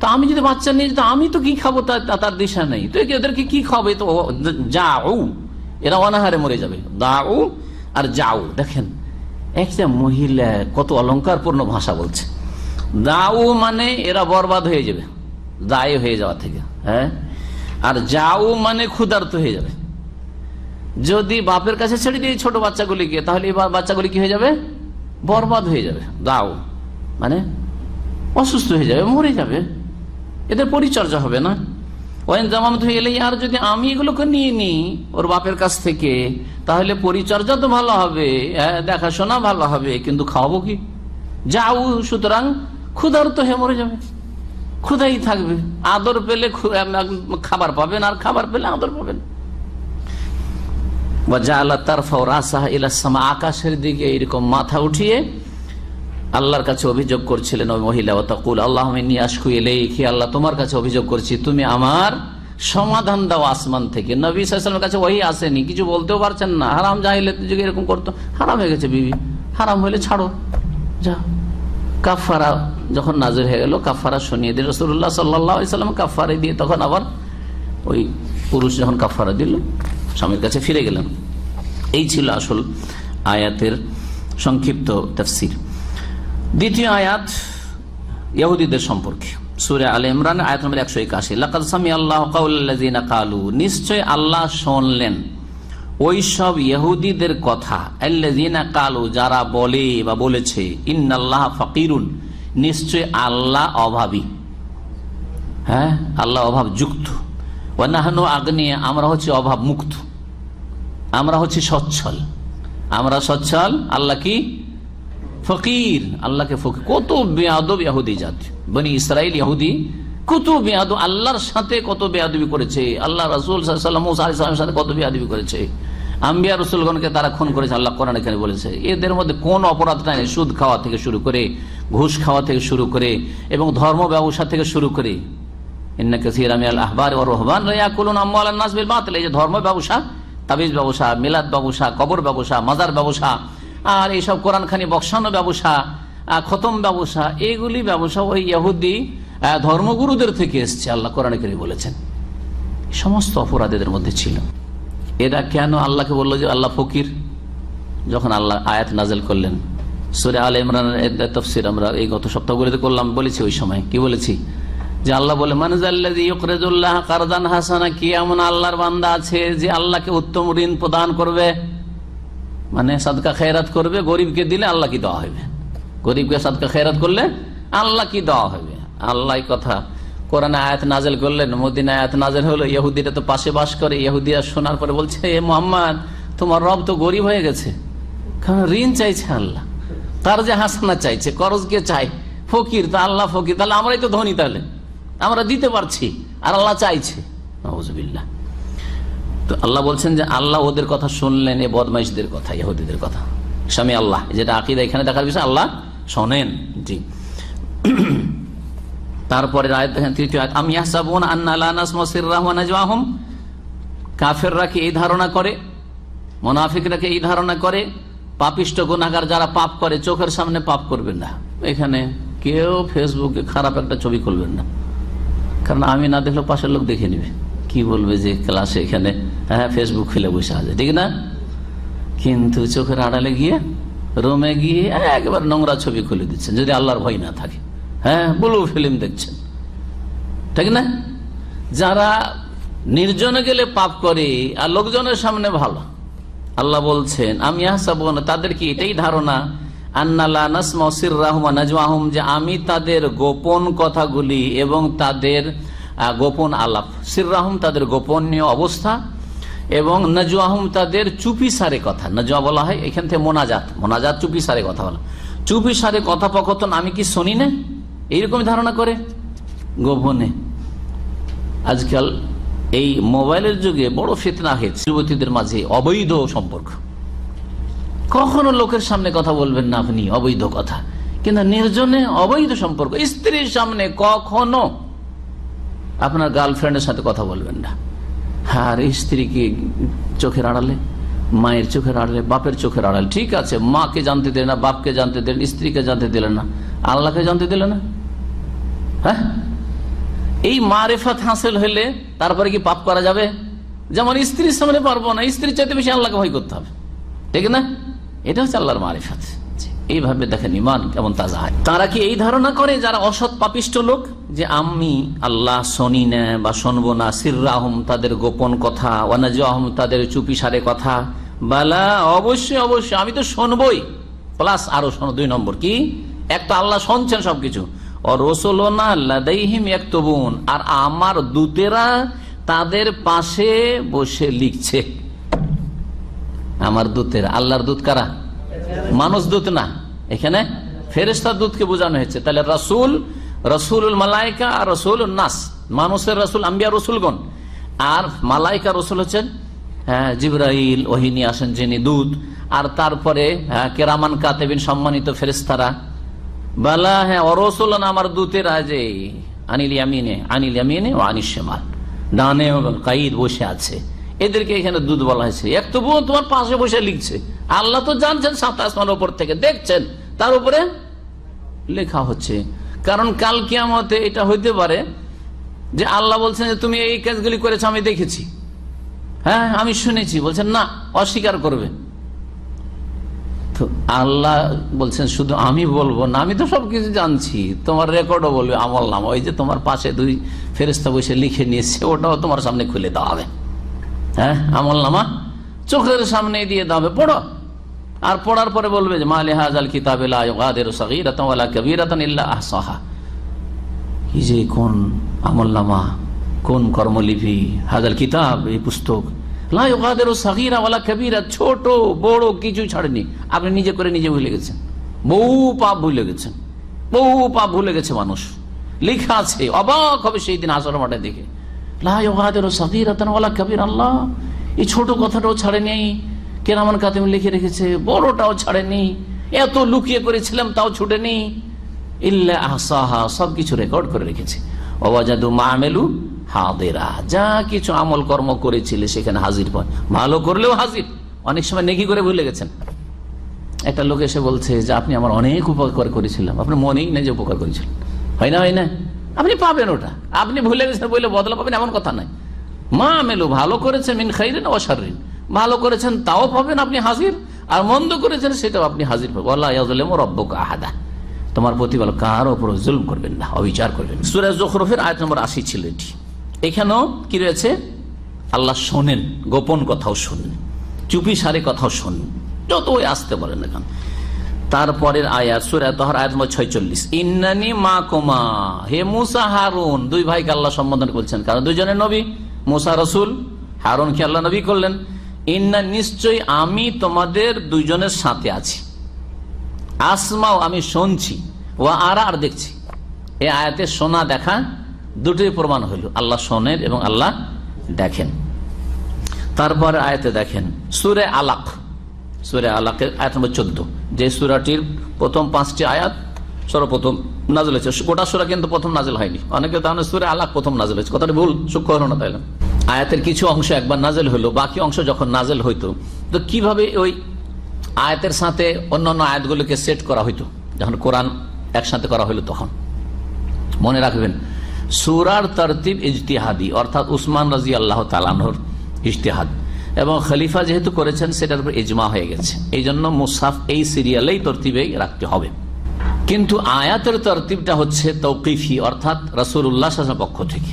তো আমি যদি বাচ্চা নিয়ে যেতে আমি তো কি খাব? তার দিশা নেই। তো ওদেরকে কি খাবে? তো যাও এরা অনাহারে মরে যাবে। দাও আর যাও দেখেন, একটা মহিলা কত অলঙ্কারপূর্ণ ভাষা বলছে। দাও মানে এরা বরবাদ হয়ে যাবে। দায় হয়ে যাওয়া থেকে হ্যাঁ? আর যাও মানে ক্ষুধার্ত হয়ে যাবে। যদি বাপের কাছে ছেড়ে দিয়ে ছোট বাচ্চাগুলিকে তাহলে এই বাচ্চাগুলি কি হয়ে যাবে? বরবাদ হয়ে যাবে। দাও। মানে অসুস্থ হয়ে যাবে মরে যাবে। এদের পরিচর্যা হবে না। ওয়াইন জামামত হয়ে এলেই আর যদি আমি এগুলোকে নিয়ে নিই ওর বাপের কাছ থেকে তাহলে পরিচর্যা তো ভালো হবে হ্যাঁ, দেখাশোনা ভালো হবে কিন্তু খাওয়াবো কি? যাও সুতরাং ক্ষুধার্ত হয়ে মরে যাবে। ক্ষুধাই থাকবে। আদর পেলে খাবার পাবেন আর খাবার পেলে আদর পাবেন। বা জাআলা তারফাউ রাসাহা ইলাস সামা, আকাশের দিকে এরকম মাথা উঠিয়ে আল্লাহর কাছে অভিযোগ করছিলেন ওই মহিলা ও তকুল আল্লাহ আশকু এলেই আল্লাহ তোমার কাছে অভিযোগ করছি তুমি আমার সমাধান দাও আসমান থেকে। নবী কাছে ওই আসেনি কিছু বলতেও পারছেন না। হারাম জাহিলে যুগে এরকম করতো। হারাম হয়ে গেছে বিবি। হারাম হইলে ছাড়ো। যা কাফারা যখন নাজির হয়ে গেল কাফারা শুনিয়ে দিল রসুল্লাহ সাল্লাম কাফারে দিয়ে তখন আবার ওই পুরুষ যখন কাফারা দিল, স্বামীর কাছে ফিরে গেলেন। এই ছিল আসল আয়াতের সংক্ষিপ্ত তফসির। দ্বিতীয় আয়াত ইহুদিদের সম্পর্কে। সুরে আল ইমরান, আয়াত নম্বর একশো একাশি। লাকাদ সামি আল্লাহ কাউল্লাযিনা কালু, নিশ্চয় আল্লাহ শুনলেন। ওই সব ইহুদিদের কথা কালু, যারা বলে বা বলেছে, ইন্নাল্লাহ ফাকিরুন, নিশ্চয় আল্লাহ অভাবী। হ্যাঁ? আল্লাহ অভাব যুক্ত ওয়ানাহানু আগ্নেয় আমরা হচ্ছে অভাব মুক্ত আমরা হচ্ছে সচ্ছল। আমরা সচ্ছল, আল্লাহ কি? ফকির। আল্লাহকে ফকির। কত বেয়াদব ইহুদি জাতি। বনি ইসরায়েল ইহুদি, কত বেয়াদব। আল্লাহর সাথে কত বেয়াদবি করেছে। আল্লাহ রসুল সাল্লামের সাথে কত বেয়াদবি করেছে। আম্বিয়া রসুলগণকে তারা খুন করেছে, আল্লাহ কোরআন এখানে বলেছে। এদের মধ্যে কোন অপরাধটা নেই, সুদ খাওয়া থেকে শুরু করে, ঘুষ খাওয়া থেকে শুরু করে, এবং ধর্ম ব্যবসা থেকে শুরু করে। এই যে ধর্ম ব্যবসা, তাবিজ ব্যবসা, মিলাদ ব্যবসা, কবর ব্যবসা ব্যবসা, আর এইসব বক্সানো ব্যবসা খতম ব্যবসা ব্যবসা ওই ধর্মগুরুদের থেকে এসছে, আল্লাহ কোরআন করি বলেছেন। সমস্ত অপরাধ এদের মধ্যে ছিল। এরা কেন আল্লাহকে বলল যে আল্লাহ ফকির? যখন আল্লাহ আয়াত নাজেল করলেন। সুরে আল ইমরান তফসির আমরা এই গত সপ্তাহগুলিতে করলাম, বলেছি ওই সময়। কি বলেছি? যে আল্লাহ বলে মানুজাল্লাহ কারদান হাসানা কি এমন আল্লাহর বান্দা আছে যে আল্লাহকে উত্তম ঋণ প্রদান করবে? মানে সাদকা খেরাত করবে, গরিবকে দিলে আল্লাহ কি দেওয়া হবে। গরিবকে সাদকা খেরাত করলে আল্লাহ কি দেওয়া হবে। আল্লাহ কথা। কোরআনে আয়াত নাজেল করলেন মদিন আয়াত নাজেল হলো, ইহুদিরা তো পাশে বাস করে, ইহুদিরা শোনার পরে বলছে এ মোহাম্মদ, তোমার রব তো গরিব হয়ে গেছে। কারণ ঋণ চাইছে আল্লাহ। তার যে হাসানা চাইছে করজকে চাই ফকির তা আল্লাহ ফকির। তাহলে আমরাই তো ধনী তাহলে। আমরা দিতে পারছি, আর আল্লাহ চাইছে। তো আল্লাহ বলছেন যে, আল্লাহ ওদের কথা শুনলেন, এ বদমাইশদের কথা, ইহুদিদের কথা। স্বামী আল্লাহ যেটা আকিদা এখানে দেখার বিষয়, আল্লাহ শোনেন। জি। তারপরে দেখেন তৃতীয় আন্না কাফেররা কি এই ধারণা করে? মোনাফিকরা কি এই ধারণা করে? পাপিষ্ট গুনাহগার যারা পাপ করে, চোখের সামনে পাপ করবেন না। এখানে কেউ ফেসবুকে খারাপ একটা ছবি করবেন না। কারণ আমি না দেখলে পাশের লোক দেখে নিবে। কি বলবে যে ক্লাসে এখানে? হ্যাঁ ফেসবুক খুলে বসে আছে, ঠিক না? কিন্তু চোখের আড়ালে গিয়ে, রুমে গিয়ে একবার নোংরা ছবি খুলে দিচ্ছেন, যদি আল্লাহর ভয় না থাকে। হ্যাঁ ব্লু ফিল্ম দেখছেন। ঠিক না? যারা নির্জনে গেলে পাপ করে আর লোকজনের সামনে ভালো। আল্লাহ বলছেন, আমি আহসাব তাদের কি এটাই ধারণা? যে আমি তাদের গোপন কথাগুলি এবং তাদের গোপন আলাপ। সিররাহম তাদের গোপনীয় অবস্থা এবং নজুয়াহম তাদের চুপি সারে কথা। নজুয়া বলা হয় এখান থেকে মোনাজাত। মোনাজাত চুপি সারে কথা বলা। চুপি সারে কথোপকথন আমি কি শুনি না? এইরকম ধারণা করে গোপনে। আজকাল এই মোবাইলের যুগে বড় ফিতনা হয়েছে যুবতীদের মাঝে অবৈধ সম্পর্ক। কখনো লোকের সামনে কথা বলবেন না আপনি, অবৈধ কথা। কিন্তু নির্জনে অবৈধ সম্পর্ক, স্ত্রীর সামনে কখনো আপনার গার্লফ্রেন্ডের সাথে কথা বলবেন না। আর স্ত্রীকে চোখের আড়ালে, মায়ের চোখের আড়ালে, বাপের চোখের আড়ালে, ঠিক আছে, মাকে জানতে দিলেন না, বাপকে জানতে দিলেন, স্ত্রীকে জানতে দিলেন না, আল্লাহকে জানতে দিলেন না। হ্যাঁ? এই মারেফাত হাসিল হলে তারপরে কি পাপ করা যাবে? যেমন স্ত্রীর সামনে পারব না, স্ত্রীর চাইতে বেশি আল্লাহকে ভয় করতে হবে। ঠিক না? এটা হচ্ছে আল্লাহর মারিফাত। এইভাবে দেখেন ইমান কেমন তাজা হয়। তারা কি এই ধারণা করে যারা অসৎ পাপিষ্ট লোক? যে আমি আল্লাহ শনি না বা শুনব না সিরাহম তাদের গোপন কথা ওয়ানাজম তাদের চুপি সারে কথা। বালা, অবশ্যই অবশ্যই, আমি তো শুনবই। প্লাস আরও শোনো, দুই নম্বর কি? এক তো আল্লাহ শুনছেন সবকিছু। আর আমার দূতেরা তাদের পাশে বসে লিখছে। আমার দূতের আল্লাহর দূত কারা? মানুষ দূত না। এখানে ফেরেস্তার দূতকে বোঝানো হয়েছে। তাহলে রসুল রসুল মালাইকা আর রসুল নাস। মানুষের রসুল আম্বিয়া রসুলগণ। আর মালাইকা রসুল হচ্ছেন হ্যাঁ জিব্রাইল ওহিনী আসেন যিনি দূত। আর তারপরে হ্যাঁ, কেরামান কাতেবিন সম্মানিত ফেরেস্তারা বালা হ্যাঁ অরসুল আমার দূতের আজে আনিল ইয়ামিনে আনিল ইয়ামিনে ও আনিস শেমাল। ডানে কাইদ বসে আছে। এদেরকে এখানে দুধ বলা হয়েছে। এক তবুও তোমার পাশে বসে লিখছে। আল্লাহ তো জানছেন সাত আসমান উপর থেকে। দেখছেন। তার উপরে লেখা হচ্ছে। কারণ কাল কিয়ামতে এটা হইতে পারে যে আল্লাহ বলছেন যে, তুমি এই কাজগুলি করেছ, আমি দেখেছি। হ্যাঁ আমি শুনেছি। বলছেন, না, অস্বীকার করবে। তো আল্লাহ বলছেন, শুধু আমি বলব না, আমি তো সবকিছু জানছি। তোমার রেকর্ডও বলবে আমল নাম। ওই যে তোমার পাশে দুই ফেরেস্তা বসে লিখে নিয়েছে, ওটাও তোমার সামনে খুলে দেওয়া হবে। হ্যাঁ আমল নামা চোখের সামনে দিয়ে দেওয়া হবে, পড়ো। আর পড়ার পরে বলবে যে মালে হাজাল কিতাব কি যে কোন আমল নামা, কোন কর্মলিপি। হাজাল কিতাব, এই পুস্তক। ছোট, বড় কিছু ছাড়েনি। আপনি নিজে করে নিজে ভুলে গেছেন। বহু পাপ ভুলে গেছেন। বহু পাপ ভুলে গেছে মানুষ। লেখা আছে, অবাক হবে সেই দিন আসর মাঠে দেখে। কবির, আল্লাহ, এই ছোট কথাটাও ছাড়েনি। কেরামান কাতেম লিখে রেখেছে, বড়টাও ছাড়েনি। এত লুকিয়ে করেছিলাম তাও ছুটেনি। ইল্লা আহসাহা, সবকিছু রেকর্ড করে রেখেছে। অবাজাদু মামেলু হাদেরা যা কিছু আমল কর্ম করেছিলে সেখানে হাজির পান ভালো করলেও হাজির। অনেক সময় নেকি করে ভুলে গেছেন। একটা লোক এসে বলছে যে, আপনি আমার অনেক উপকার করেছিলাম। আপনি মনেই নেই যে উপকার করেছিলেন হয় না হয় না? আপনি পাবেন ওটা। আপনি ভুলে গেছেন বলে বদলা পাবেন এমন কথা নাই মা মেলু, ভালো করেছেন মিন খাইরেন অসারিন ভালো করেছেন, তাও পাবেন আপনি হাজির। আর মন্দ করেছেন, সেটাও আপনি হাজির পাবেন। আহাদা। তোমার প্রতিপাল কার ওপর করবেন না, অবিচার করবেন সুরাজ জখরফের আয়ত নম্বর আশি ছিল এটি। এখানেও কি রয়েছে? আল্লাহ শোনেন, গোপন কথাও শোনেন, চুপি সারে কথাও শোনেন যত ওই আসতে পারেন এখন তারপরের আয়াত, সুরা তহর, আয়াত নম্বর ছয়চল্লিশ। ইন্নানি মা কোমা হে মুসা হারুন, দুই ভাইকে আল্লাহ সম্বোধন করছেন। কারণ দুজনের নবী, মুসা রসুল, হারুন কে আল্লাহ নবী করলেন। ইন্না নিশ্চয় আমি তোমাদের দুইজনের সাথে আছি। আসমাও আমি শুনছি ও আর আর দেখছি। এ আয়াতে শোনা দেখা দুটোই প্রমাণ হইল। আল্লাহ শোনেন এবং আল্লাহ দেখেন। তারপরে আয়াতে দেখেন, সুরে আলাক। সুরে আলাকের আয়াত নম্বর চোদ্দ। যে সুরাটির প্রথম পাঁচটি আয়াত সর্বপ্রথম নাজল হয়েছে। গোটা সুরা কিন্তু প্রথম নাজল হয়নি। অনেকে তাহলে সুরে আলাক প্রথম নাজল হয়েছে। কথাটা ভুল, সূক্ষ্ম হলো না তাইলে আয়াতের কিছু অংশ একবার নাজেল হইল, বাকি অংশ যখন নাজেল হইতো, তো কীভাবে ওই আয়াতের সাথে অন্যান্য আয়াতগুলোকে সেট করা হইতো? যখন কোরআন একসাথে করা হইল তখন। মনে রাখবেন সুরার তরতিব ইজতিহাদি, অর্থাৎ উসমান রাজি আল্লাহ তালানহর ইজতিহাদ। এবং খলিফা যেহেতু করেছেন, সেটার উপর ইজমা হয়ে গেছে। এই জন্য মুসাফ এই সিরিয়ালেই তরতিবেই রাখতে হবে। কিন্তু আয়াতের তরতিবটা হচ্ছে তৌকিফি, অর্থাৎ রসুল্লাহ পক্ষ থেকে।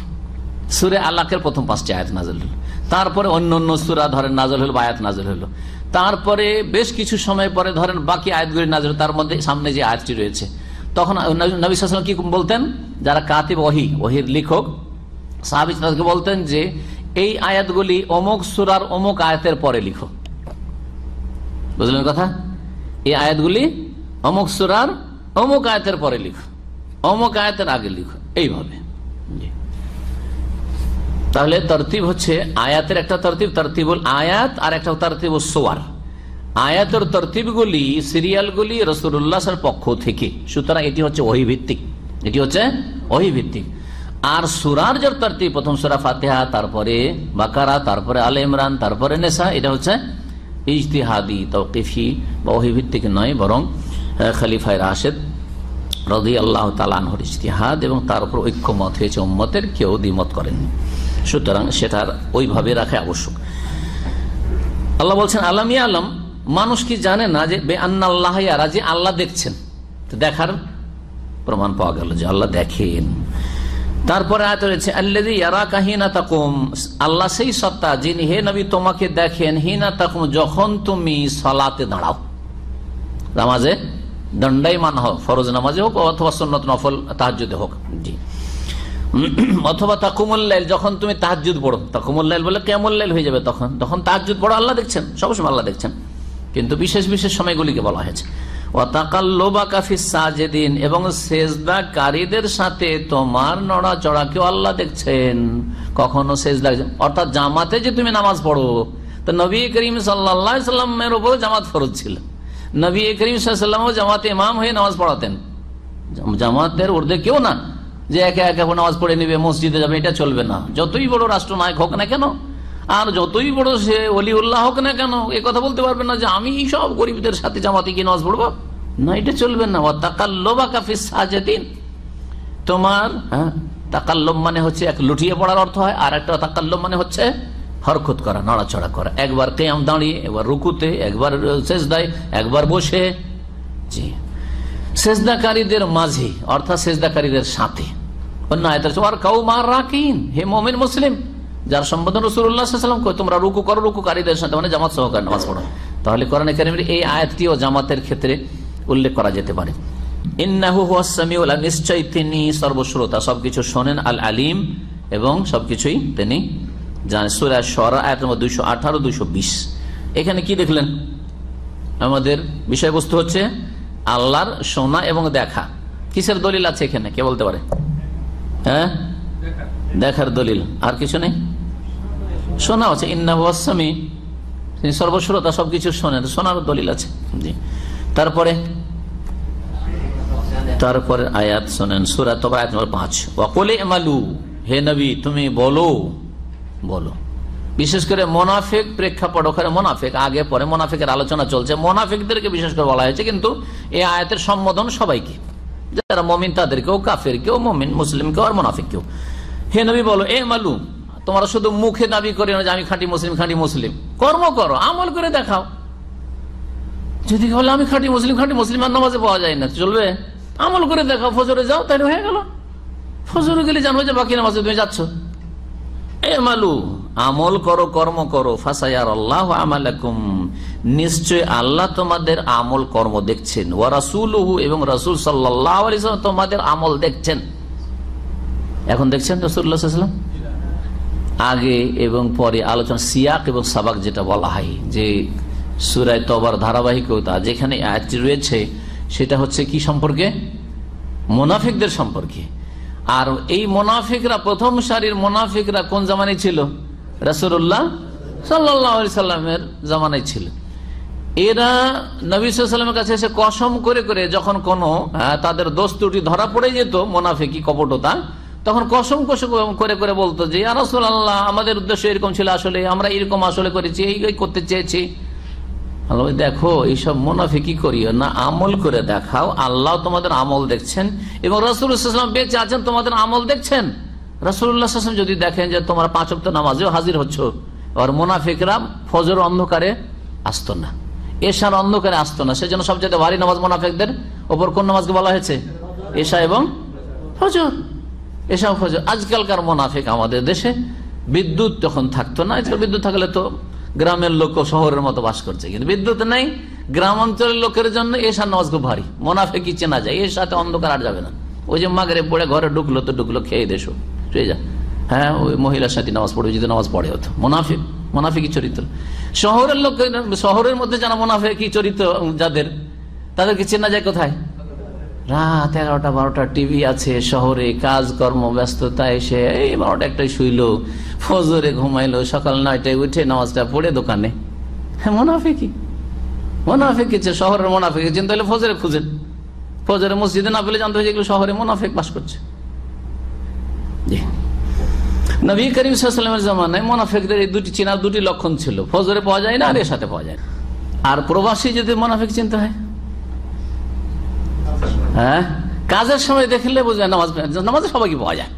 সুরে আল্লাহের প্রথম পাঁচটি আয়াত নাজল হল। তারপরে অন্য অন্য সুরা, ধরেন নাজল হল আয়াত নাজল হলো। তারপরে বেশ কিছু সময় পরে ধরেন বাকি আয়াতগুলি নাজল তার মধ্যে সামনে যে আয়াতটি রয়েছে, তখন নবী শাসন কি বলতেন? যারা কাতিব, ওহি, ওহির লিখক, সাহাবি তাদেরকে বলতেন যে, এই আয়াতগুলি অমুক সুরার অমুক আয়াতের পরে লিখো। বুঝলেন কথা? এই আয়াতগুলি অমুক সুরার অমুক আয়াতের পরে লিখো। অমুক আয়াতের আগে লিখো। এইভাবে। তাহলে তরতিব হচ্ছে আয়াতের একটা তরতিব, তরতিবুল আয়াত আর একটা তরতিবুল সোয়ার। আয়াতের তরতিবগুলি, সিরিয়ালগুলি রসুল্লাহের পক্ষ থেকে। সুতরাং এটি হচ্ছে ওহিভিত্তিক। এটি হচ্ছে অহিভিত্তিক আর সুরার যে প্রথম সুরা ফাতেহা, তারপরে বাকারা, তারপরে আল ইমরান, তারপরে নেশা এটা হচ্ছে ইজতিহাদি তৌকিফি বা অহিভিত্তিক নয়, বরং খলিফায় রাশেদ রদি আল্লাহ তালানহর ইজতিহাদ এবং তার উপর ঐক্যমত হয়েছে উম্মতের, কেউ দ্বিমত করেননি। সুতরাং সেটার ওইভাবে রাখা আবশ্যক। আল্লাহ বলছেন আলমিয়া আলম মানুষ কি জানে না যে বে আন্না আল্লাহ যে আল্লাহ দেখছেন? দেখার প্রমাণ পাওয়া গেল যে আল্লাহ দেখেন। তারপরে আয়ত রয়েছে আল্লাদি ইয়ারা কাহিনা তাকুম। আল্লাহ সেই সত্তা যিনি, হে নবী, তোমাকে দেখেন। হিনা তাকুম, যখন তুমি সলাতে দাঁড়াও। নামাজে দণ্ডাই মান হোক, ফরজ নামাজে হোক, অথবা সন্নত নফল তাহাজুদে হোক। জি। অথবা তাকুমুল্লাইল যখন তুমি তাহাজুদ পড়ো তাকুমুল্লাইল বলে কেমুল্লাইল হয়ে যাবে তখন। তখন তাহাজুদ পড়ো আল্লাহ দেখছেন, সবসময় আল্লাহ দেখছেন। কিন্তু বিশেষ বিশেষ সময়গুলিকে বলা হয়েছে। এবং সাথে তোমার আল্লাহ দেখছেন। অর্থাৎ জামাতে যে তুমি নামাজ করিম সাল্লা সাল্লামের জামাত ফরজ ছিল। নবী করিম সাল্লামও জামাতে ইমাম হয়ে নামাজ পড়াতেন। জামাতের ঊর্ধ্বে কেউ না যে একে একে নামাজ পড়ে নিবে, মসজিদে যাবে, এটা চলবে না। যতই বড় রাষ্ট্রনায়ক হোক না কেন, আর যতই বড় সে অলি উল্লাহ হোক না কেন, এ কথা বলতে পারবে না যে আমি সব গরিবদের সাথে জামাতে গিয়ে নামাজ পড়ব। না, এটা চলবে না। ও তাকাল্লোবা কাফিস সাজেদিন। তোমার হ্যাঁ তাকাল্লম মানে হচ্ছে এক লুটিয়ে পড়ার অর্থ হয়, আর একটা তাকাল্লম মানে হচ্ছে হরকত করা, নড়াচড়া করা। একবার কেয়াম দাঁড়িয়ে, একবার রুকুতে, একবার শেষ দেয় একবার বসে। জি। সেজদাকারীদের মাঝে, অর্থাৎ সেজদাকারীদের সাথে। অন্য আয়তার আর কাউ মার রাখিন হে মমিন মুসলিম, যার সম্বোধন রসুল্লাহাম তোমরা রুকু করো রুকুকারীদের সাথে মানে জামাত সহকার নামাজ পড়ো। তাহলে কোরআন একাডেমির এই আয়াতটিও জামাতের ক্ষেত্রে উল্লেখ করা যেতে পারে। নিশ্চয় তিনি সর্বশ্রোতা। সবকিছু শোনেন আল আলিম এবং সবকিছুই তিনি জানেন। সুরা সরা আয়াত নম্বর দুইশো আঠারো, দুইশো বিশ। এখানে কি দেখলেন? আমাদের বিষয়বস্তু হচ্ছে আল্লাহর শোনা এবং দেখা। কিসের দলিল আছে এখানে? কে বলতে পারে? হ্যাঁ? দেখার দলিল। আর কিছু নেই? শোনা আছে। ইন্নাবাসামি তিনি সর্বশ্রোতা, সবকিছু শোনেন। শোনার দলিল আছে। জি। তারপরে? তারপরে আয়াত শোনেন, সুরা তবে আয়াত নম্বর পাঁচ। ওয়াকলে এমালু হে নবী, তুমি বলো বলো। বিশেষ করে মোনাফেক প্রেক্ষাপট, ওখানে মোনাফেক, আগে, পরে মোনাফেকের আলোচনা চলছে। মোনাফেকদেরকে বিশেষ করে বলা হয়েছে কিন্তু এই আয়াতের সম্বোধন সবাইকে। যারা মমিন তাদেরকেও কাফের, কেউ মমিন, মুসলিম কেউ আর মোনাফেক কেউ। হে নবী বলো, এ মালু তোমরা শুধু মুখে দাবি করে না যে আমি খাঁটি মুসলিম খাঁটি মুসলিম। কর্ম করো, আমল করে দেখাও। যদি বলে, আমি খাঁটি মুসলিম খাঁটি মুসলিম আর নামাজে পাওয়া যায় না। চলবে। আমল করে দেখাও, ফজরে যাও তাই হয়ে গেল। ফজরে গেলে জানো যে বাকি নামাজে তুমি যাচ্ছ। এ মালু, আমল করো, কর্ম করো। নিশ্চয় আল্লাহ তোমাদের আমল কর্ম দেখছেন। এবং রাসুল তোমাদের আমল দেখছেন। এখন দেখছেন আগে এবং পরে আলোচনা, সিয়াক এবং সাবাক যেটা বলা হয়, যে সুরায় তবার ধারাবাহিকতা, যেখানে আয়াতটি রয়েছে, সেটা হচ্ছে কি সম্পর্কে? মোনাফিকদের সম্পর্কে। আর এই মোনাফিকরা, প্রথম সারির মোনাফিকরা কোন জামানায় ছিল? রাসুল্লাহ সাল্লাহ সাল্লামের জামানায় ছিল। এরা নবী সাল্লামের কাছে এসে কসম করে করে যখন কোন তাদের দোষ ত্রুটি ধরা পড়ে যেত, মোনাফিকি কপটতা, তখন কসম কসম করে করে বলতো যে আল্লাহ আমাদের উদ্দেশ্য এরকম ছিল আসলে, আমরা এরকম আসলে করেছি এই করতে চেয়েছি। দেখো, এইসব মোনাফিকি করিও না? আমল করে দেখাও। আল্লাহ তোমাদের আমল দেখছেন এবং রসুলাম বেঁচে আছেন, তোমাদের আমল দেখছেন। রসুল্লাহাম যদি দেখেন যে তোমরা পাঁচ অক্ট নামাজেও হাজির হচ্ছ, আর মোনাফিকরা ফজর অন্ধকারে আসতো না। এশার অন্ধকারে আসতো না। সেজন্য সবচেয়ে ভারী নামাজ মোনাফিকদের ওপর কোন নামাজকে বলা হয়েছে? এশা এবং ফজর। এসব ফজর। আজকালকার মোনাফিক আমাদের দেশে বিদ্যুৎ তখন থাকতো না। আজকাল বিদ্যুৎ থাকলে তো গ্রামের লোক শহরের মতো বাস করছে। কিন্তু বিদ্যুৎ নেই গ্রাম অঞ্চলের লোকের জন্য এসার নামাজ খুব ভারী। মোনাফে কি চেনা যায়, এর সাথে অন্ধকার আর যাবে না। ওই যে মাগরে পড়ে ঘরে ঢুকলো তো ঢুকলো, খেয়ে দেশো। শুয়ে যা। হ্যাঁ ওই মহিলার সাথে নামাজ পড়বে, যদি নামাজ পড়ে হতো। মোনাফিক মোনাফিকি চরিত্র। শহরের লোক, শহরের মধ্যে যারা মোনাফিকি চরিত্র, যাদের, তাদেরকে চেনা যায় কোথায়? রাত এগারোটা, বারোটা টিভি আছে, শহরে কাজকর্ম ব্যস্ততা, এসে এই বারোটা একটাই শুইলো, ফজরে ঘুমাইলো, সকাল নয়টায় উঠে নামাজটা পড়ে দোকানে। হ্যাঁ মোনাফিকি মোনাফিক কিছু শহরের মোনাফিক। চিন্তা হলে ফজরে খুঁজেন। ফজরে মসজিদে না পেলে জানতে হবে যেগুলো শহরে মোনাফিক বাস করছে। নবী করিম সাল্লামের জামানায় মোনাফিকদের এই দুটি চিনার দুটি লক্ষণ ছিল। ফজরে পাওয়া যায় না আর এর সাথে পাওয়া যায় না। আর প্রবাসী যদি মোনাফিক চিনতে হয় হ্যাঁ? কাজের সময় দেখলে বুঝবেন নামাজ নামাজে সবাইকে পাওয়া যায়।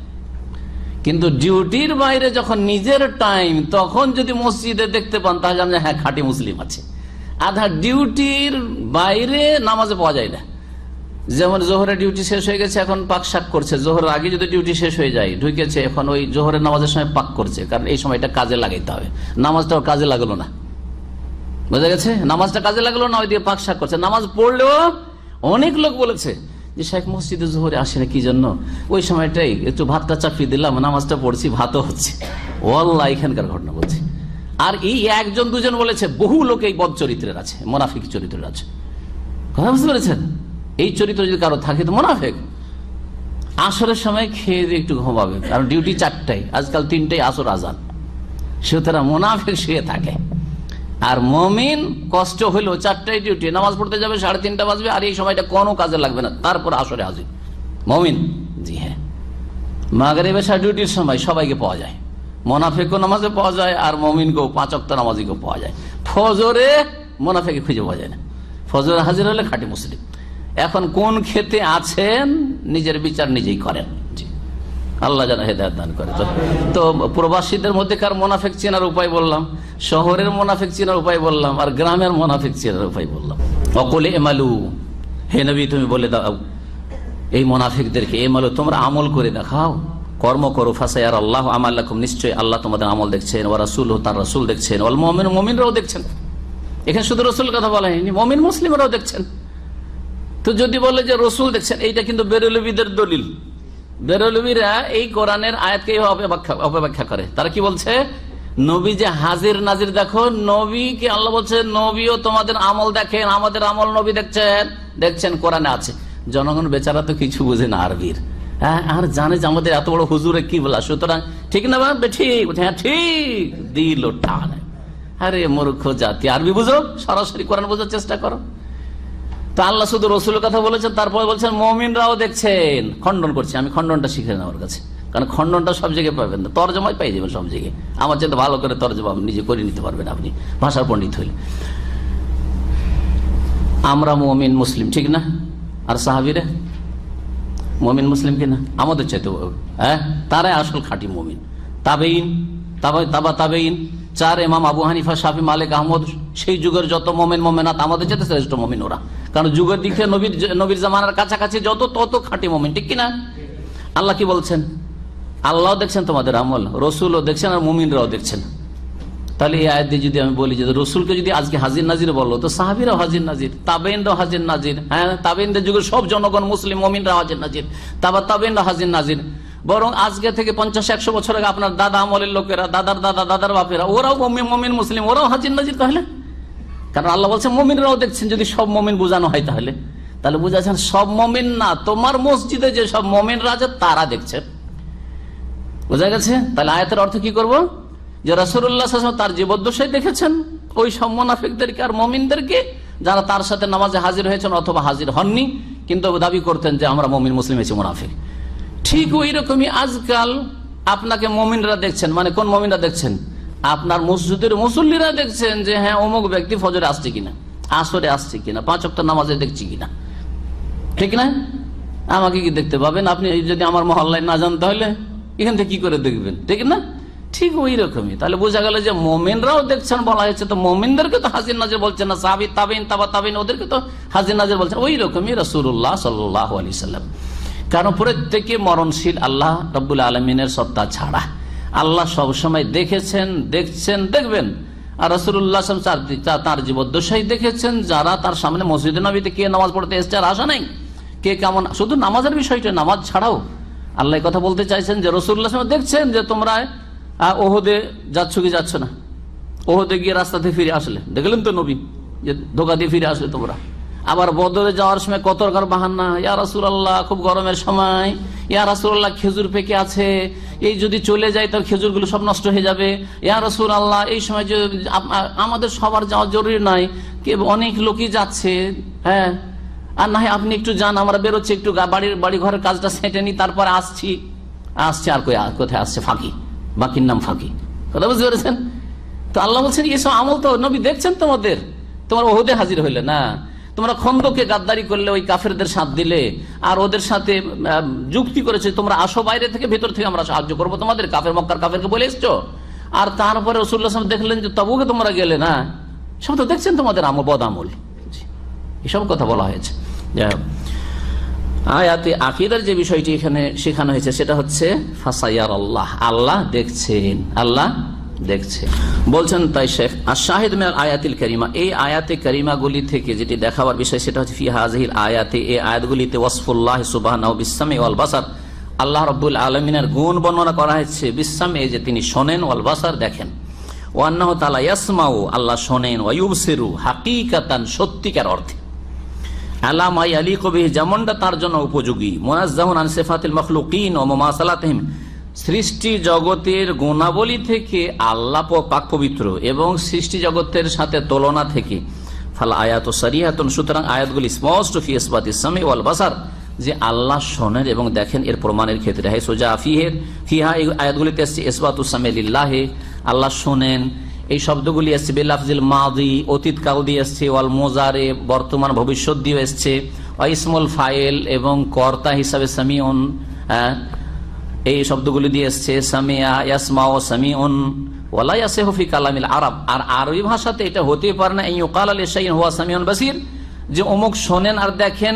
কিন্তু ডিউটির বাইরে যখন নিজের টাইম তখন যদি মসজিদে দেখতে পান, তাহলে জানেন হ্যাঁ খাঁটি মুসলিম আছে। আধা ডিউটির বাইরে নামাজে পাওয়া যায় না। যেমন জোহরের ডিউটি শেষ হয়ে গেছে, এখন পাক শাক করছে। জোহরের আগে যদি ডিউটি শেষ হয়ে যায়, ঢুকেছে, এখন ওই জোহরের নামাজের সময় পাক করছে। কারণ এই সময়টা কাজে লাগাইতে হবে। নামাজটাও কাজে লাগল না। বোঝা গেছে? নামাজটা কাজে লাগল না ওই দিয়ে পাক শাক করছে। নামাজ পড়লেও অনেক লোক বলেছে যে শেখ মসজিদে জোহরে আসে না কি জন্য? ওই সময়টাই একটু ভাতটা চাপিয়ে দিলাম, নামাজটা পড়ছি, ভাতও হচ্ছে। ওল্লাহ এখানকার ঘটনা বলছি। আর এই একজন দুজন বলেছে, বহু লোক এই বদ চরিত্রের আছে, মোনাফিক চরিত্রের আছে। কথা বুঝতে পেরেছেন? এই চরিত্র যদি কারও থাকে, তো মোনাফেক। আসরের সময় খেয়ে দিয়ে একটু ঘুমাবে, কারণ ডিউটি চারটায়, আজকাল তিনটাই আসর আজান। সুতরাং মোনাফেক শুয়ে থাকে। আর মমিন কষ্ট হইল চারটায় ডিউটি নামাজ পড়তে যাবে, সাড়ে তিনটা বাজবে, আর এই সময়টা কোনো কাজে লাগবে না। তারপর আসরে হাজির। মমিন, জি হ্যাঁ। মাগরে বেশা ডিউটির সময় সবাইকে পাওয়া যায়। মোনাফেকও নামাজে পাওয়া যায়, আর মমিনকেও পাঁচ অক্ত নামাজিকেও পাওয়া যায়। ফজরে মোনাফেকে খুঁজে পাওয়া যায় না। ফজরে হাজির হলে খাঁটি মুসলিম। এখন কোন খেতে আছেন, নিজের বিচার নিজেই করেন। আল্লাহ যেন হেদায়ত দান করে। তো প্রবাসীদের মধ্যে কার মোনাফেক চেনার উপায় বললাম। শহরের মোনাফেক চেনার উপায় বললাম আর গ্রামের মোনাফেক চেনার উপায় বললাম। অকলে এমালু হে নবী, তুমি বলে দাও, এই মোনাফিকদেরকে এমালু তোমরা আমল করে দেখাও। কর্ম করো ফাঁসাই আর আল্লাহ আমাল্লাকুম নিশ্চয়ই আল্লাহ তোমাদের আমল দেখছেন ও রাসুল তার রাসুল দেখছেন ওল মমিন মমিনরাও দেখছেন। এখানে শুধু রসুল কথা বলা হয়নি, মমিন মুসলিমরাও দেখছেন। তো যদি বলে যে রসুল দেখছেন, এইটা কিন্তু বেরলবিদের দলিল। বেরলবিরা এই কোরআনের আয়াতকে অপব্যাখ্যা করে। তারা কি বলছে? নবী যে হাজির নাজির, দেখো, নবীকে আল্লাহ বলছে নবীও তোমাদের আমল দেখেন, আমাদের আমল নবী দেখছেন। দেখছেন, কোরআনে আছে। জনগণ বেচারা তো কিছু বুঝে না, আরবির। হ্যাঁ আর জানে যে আমাদের এত বড় হুজুরে কি বলা। সুতরাং, ঠিক না বা ঠিক হ্যাঁ ঠিক। দিল টান। আরে মূর্খ জাতি, আরবি বুঝো, সরাসরি কোরআন বোঝার চেষ্টা করো। তা আল্লাহ শুধু রসুলের কথা বলেছেন, তারপরে বলছেন, মমিনরাও দেখছেন। খণ্ডন করছে, আমি খণ্ডনটা শিখে নেওয়ার কাছে। কারণ খণ্ডনটা সব জায়গায় পাবেন না। তর্জমায় পাই যাবেন সব জায়গায়। আমার চেয়ে ভালো করে তর্জমা নিজে করে নিতে পারবেন আপনি। ভাষার পণ্ডিত হইলে। আমরা মমিন মুসলিম, ঠিক না? আর সাহাবিরে? মমিন মুসলিম কিনা আমাদের চাইতে হ্যাঁ? তারাই আসল খাঁটি মমিন। তাবেইন তাবা তাবেইন চার এমাম আবু হানিফা, শাফি, মালিক, আহমদ, সেই যুগের যত মোমেন মোমেনাত, আমাদের চেয়ে শ্রেষ্ঠ মমিন ওরা। কারণ যুগের দিকে নবীর নবীর জামানার কাছাকাছি যত তত খাঁটি মমিন, ঠিক কিনা আল্লাহ কি বলছেন? আল্লাহ দেখছেন তোমাদের আমল, রসুলও দেখছেন আর মুমিনরাও দেখছেন। তাহলে এই আয়াত যদি আমি বলি যে রসুলকে যদি আজকে হাজির নাজির বলল তো সাহাবিরাও হাজির নাজির তাবেনরাও হাজির নাজির হ্যাঁ তাবেনদের যুগের সব জনগণ মুসলিম, মমিনরাও হাজির নাজির, তারপর তাবেনরা হাজির নাজির। বরং আজকে থেকে পঞ্চাশ, একশো বছর আগে আপনার দাদা আমলের লোকেরা, দাদার দাদা, দাদার বাপেরা, ওরাও মমিন মুসলিম, ওরাও হাজির নাজির তাহলে? কারণ আল্লাহ বলছে মমিনরাও দেখছেন, যদি সব মমিন বোঝানো হয় তাহলে। তাহলে বুঝাচ্ছেন সব মমিন না, তোমার মসজিদে যে সব মমিনরা আছে, তারা দেখছে। বোঝা গেছে? তাহলে আয়াতের অর্থ কি করব? যে রসুল্লাহ তার জীবদ্দশায় দেখেছেন, ওই সব মোনাফিকদেরকে আর মমিনদেরকে যারা তার সাথে নামাজে হাজির হয়েছেন অথবা হাজির হননি, কিন্তু দাবি করতেন যে আমরা মমিন, মুসলিম হয়েছি, মোনাফিক। ঠিক ওই রকমই আজকাল আপনাকে মমিনরা দেখছেন। মানে কোন মমিনরা দেখছেন? আপনার মসজিদের মুসল্লিরা দেখছেন যে হ্যাঁ অমুক ব্যক্তি ফজরে আসছে কিনা, আসরে আসছে কিনা, পাঁচ অক্ট নামাজে দেখছি কিনা। ঠিক না? আমাকে কি দেখতে পাবেন? আপনি যদি আমার মহল্লায় না যান তাহলে? এখান থেকে কি করে দেখবেন? ঠিক না? ঠিক ওই রকমই। তাহলে বোঝা গেল যে মোমেনরাও দেখছেন বলা হয়েছে, তো মোমিনদেরকে তো হাজির নাজির বলছেন না সাবি তাবিন, তাবা, তাবিন, ওদেরকে তো হাজির নাজির বলছেন ওই রকমই রসুল্লাহ সাল্লাহ আলি সাল্লাম। কারণ প্রত্যেকে মরণশীল আল্লাহ রব্বুল আলমিনের সত্তা ছাড়া। আল্লাহ সবসময় দেখেছেন, দেখছেন, দেখবেন। আর রসুল্লাহ তার জীবদ্দশাই দেখেছেন, যারা তার সামনে মসজিদ নবীতে কে নামাজ পড়তে এসছে আর আসা নাই? কে কেমন? শুধু নামাজের বিষয়টা, নামাজ ছাড়াও আল্লাহ কথা বলতে চাইছেন যে রসুল্লাহ দেখছেন যে তোমরা ওহদে যাচ্ছ কি যাচ্ছ না। ওহদে গিয়ে রাস্তাতে ফিরে আসলে। দেখলেন তো নবী যে ধোকা দিয়ে ফিরে আসলে তোমরা। আবার বদরে যাওয়ার সময় কত রকম বাহান্না ইয়া রাসুল আল্লাহ খুব গরমের সময়, ইয়া রাসুল আল্লাহ খেজুর পেকে আছে, এই যদি চলে যায় তাহলে খেজুরগুলো সব নষ্ট হয়ে যাবে। ইয়া আল্লাহ এই সময় আমাদের সবার যাওয়া জরুরি কে অনেক লোকই যাচ্ছে হ্যাঁ আর না হয় আপনি একটু যান, আমরা বেরোচ্ছি একটু বাড়ির বাড়ি ঘরের কাজটা সেটে নি, তারপর আসছি। আসছে আর কোথায় আসছে? ফাঁকি। বাকির নাম ফাঁকি। কথা বুঝতে পেরেছেন? তো আল্লাহ বলছেন এসব আমল তো নবী দেখছেন তোমাদের? তোমার ওহদে হাজির হইলে না? তোমরা খন্দকে গাদ্দারি করলে, ওই কাফেরদের সাথ দিলে, আর ওদের সাথে যুক্তি করেছে, তোমরা আসো বাইরে থেকে, ভেতর থেকে আমরা সাহায্য করব তোমাদের। কাফের মক্কার কাফেরকে বলে এসছো? আর তারপরে রসুল্লাহ দেখলেন যে তবুকে তোমরা গেলে না? সব তো দেখছেন তোমাদের আমল, বদ আমল। এসব কথা বলা হয়েছে। আয়াতে আকিদার যে বিষয়টি এখানে শেখানো হয়েছে, সেটা হচ্ছে ফাসাইয়ার আল্লাহ। আল্লাহ দেখছেন। আল্লাহ দেখছে। বলছেন তাই শেখ আর শাহিদ মেয়াল আয়াতিল করিমা। এই আয়াতে করিমাগুলি থেকে যেটি দেখাবার বিষয়, সেটা হচ্ছে, ফি হাজিল আয়াতে, এই আয়াতগুলিতে ওয়াসফুল্লাহ সুবাহ বিসামে ওয়াল বাসার। আল্লাহ রব্বুল আলমিনের গুণ বর্ণনা করা হয়েছে। বিসামে যে তিনি শোনেন, ওয়াল বাসার দেখেন। ওয়ান্নাহ তালা ইয়াসমাউ, আল্লাহ শোনেন ওয়ুবসিরু হাকিকাতান সত্যিকার অর্থে। আলামাই আলী কবি যেমনটা তার জন্য উপযোগী। মোনাজ্জাহুন আন সেফাতিল মখলুকিন ও মোমাসালাতহিম। সৃষ্টি জগতের গুণাবলী থেকে আল্লাহ পাক পবিত্র এবং সৃষ্টি জগতের সাথে তুলনা থেকে। ফাল আয়াত সারিয়াতন, সুতরাং আয়াতগুলি স্পষ্ট ফি ইসবাত ইসলামী ওয়াল বাসার, যে আল্লাহ শোনেন এবং দেখেন, এর প্রমাণের ক্ষেত্রে। হ্যাঁ সোজা ফিহের, ফিহা, এই আয়াতগুলিতে এসছে ইসবাত উসামে লিল্লাহে, আল্লাহ শোনেন এই শব্দগুলি এসছে বেলাফজিল মাদি অতীত অতীতকাল দিয়ে এসছে ওয়াল মোজারে বর্তমান ভবিষ্যৎ দিয়ে এসছে। ইসমুল ফাইল এবং কর্তা হিসাবে সামিউন হ্যাঁ, এই শব্দগুলি দিয়ে এসছে সামিয়া ইয়াসমা ও সামিউন ওয়ালা ইয়াসিহু ফি কালামিল আরব। আর ভাষাতে এটা হতে পারে না হুয়া সামিউন বাসির যে অমুক শোনেন আর দেখেন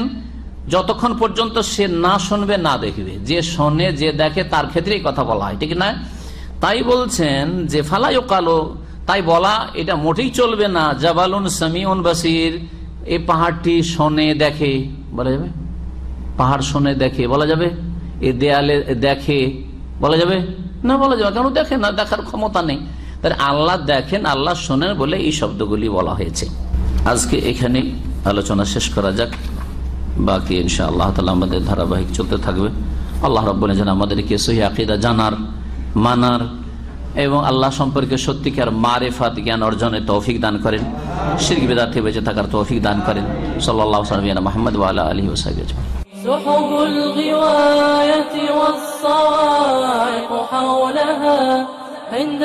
যতক্ষণ পর্যন্ত সে না শুনবে না দেখবে। যে শোনে যে দেখে তার ক্ষেত্রেই কথা বলা হয় ঠিক না? তাই বলছেন যে ফালাই কালো তাই বলা এটা মোটেই চলবে না। জাবালুন সামিউন বাসির এই পাহাড়টি শোনে দেখে, বলা যাবে? পাহাড় শোনে দেখে, বলা যাবে? এ দেয়ালে দেখে, বলা যাবে? না, বলা যাবে কেন দেখে না? দেখার ক্ষমতা নেই। তাহলে আল্লাহ দেখেন, আল্লাহ শোনেন বলে এই শব্দগুলি বলা হয়েছে। আজকে এখানে আলোচনা শেষ করা যাক। বাকি ইনশা আল্লাহ তালা আমাদের ধারাবাহিক চলতে থাকবে। আল্লাহ রব্বুল যেন আমাদেরকে সহি আকিদা জানার, মানার এবং আল্লাহ সম্পর্কে সত্যিকার মারেফাত জ্ঞান অর্জনে তৌফিক দান করেন শিরক বিদার্থে বেঁচে থাকার তৌফিক দান করেন সাল্লাহ সালমিয়া মোহাম্মদ ওয়ালা আলী ওসাইব سحب الغواية والصواعق حولها عند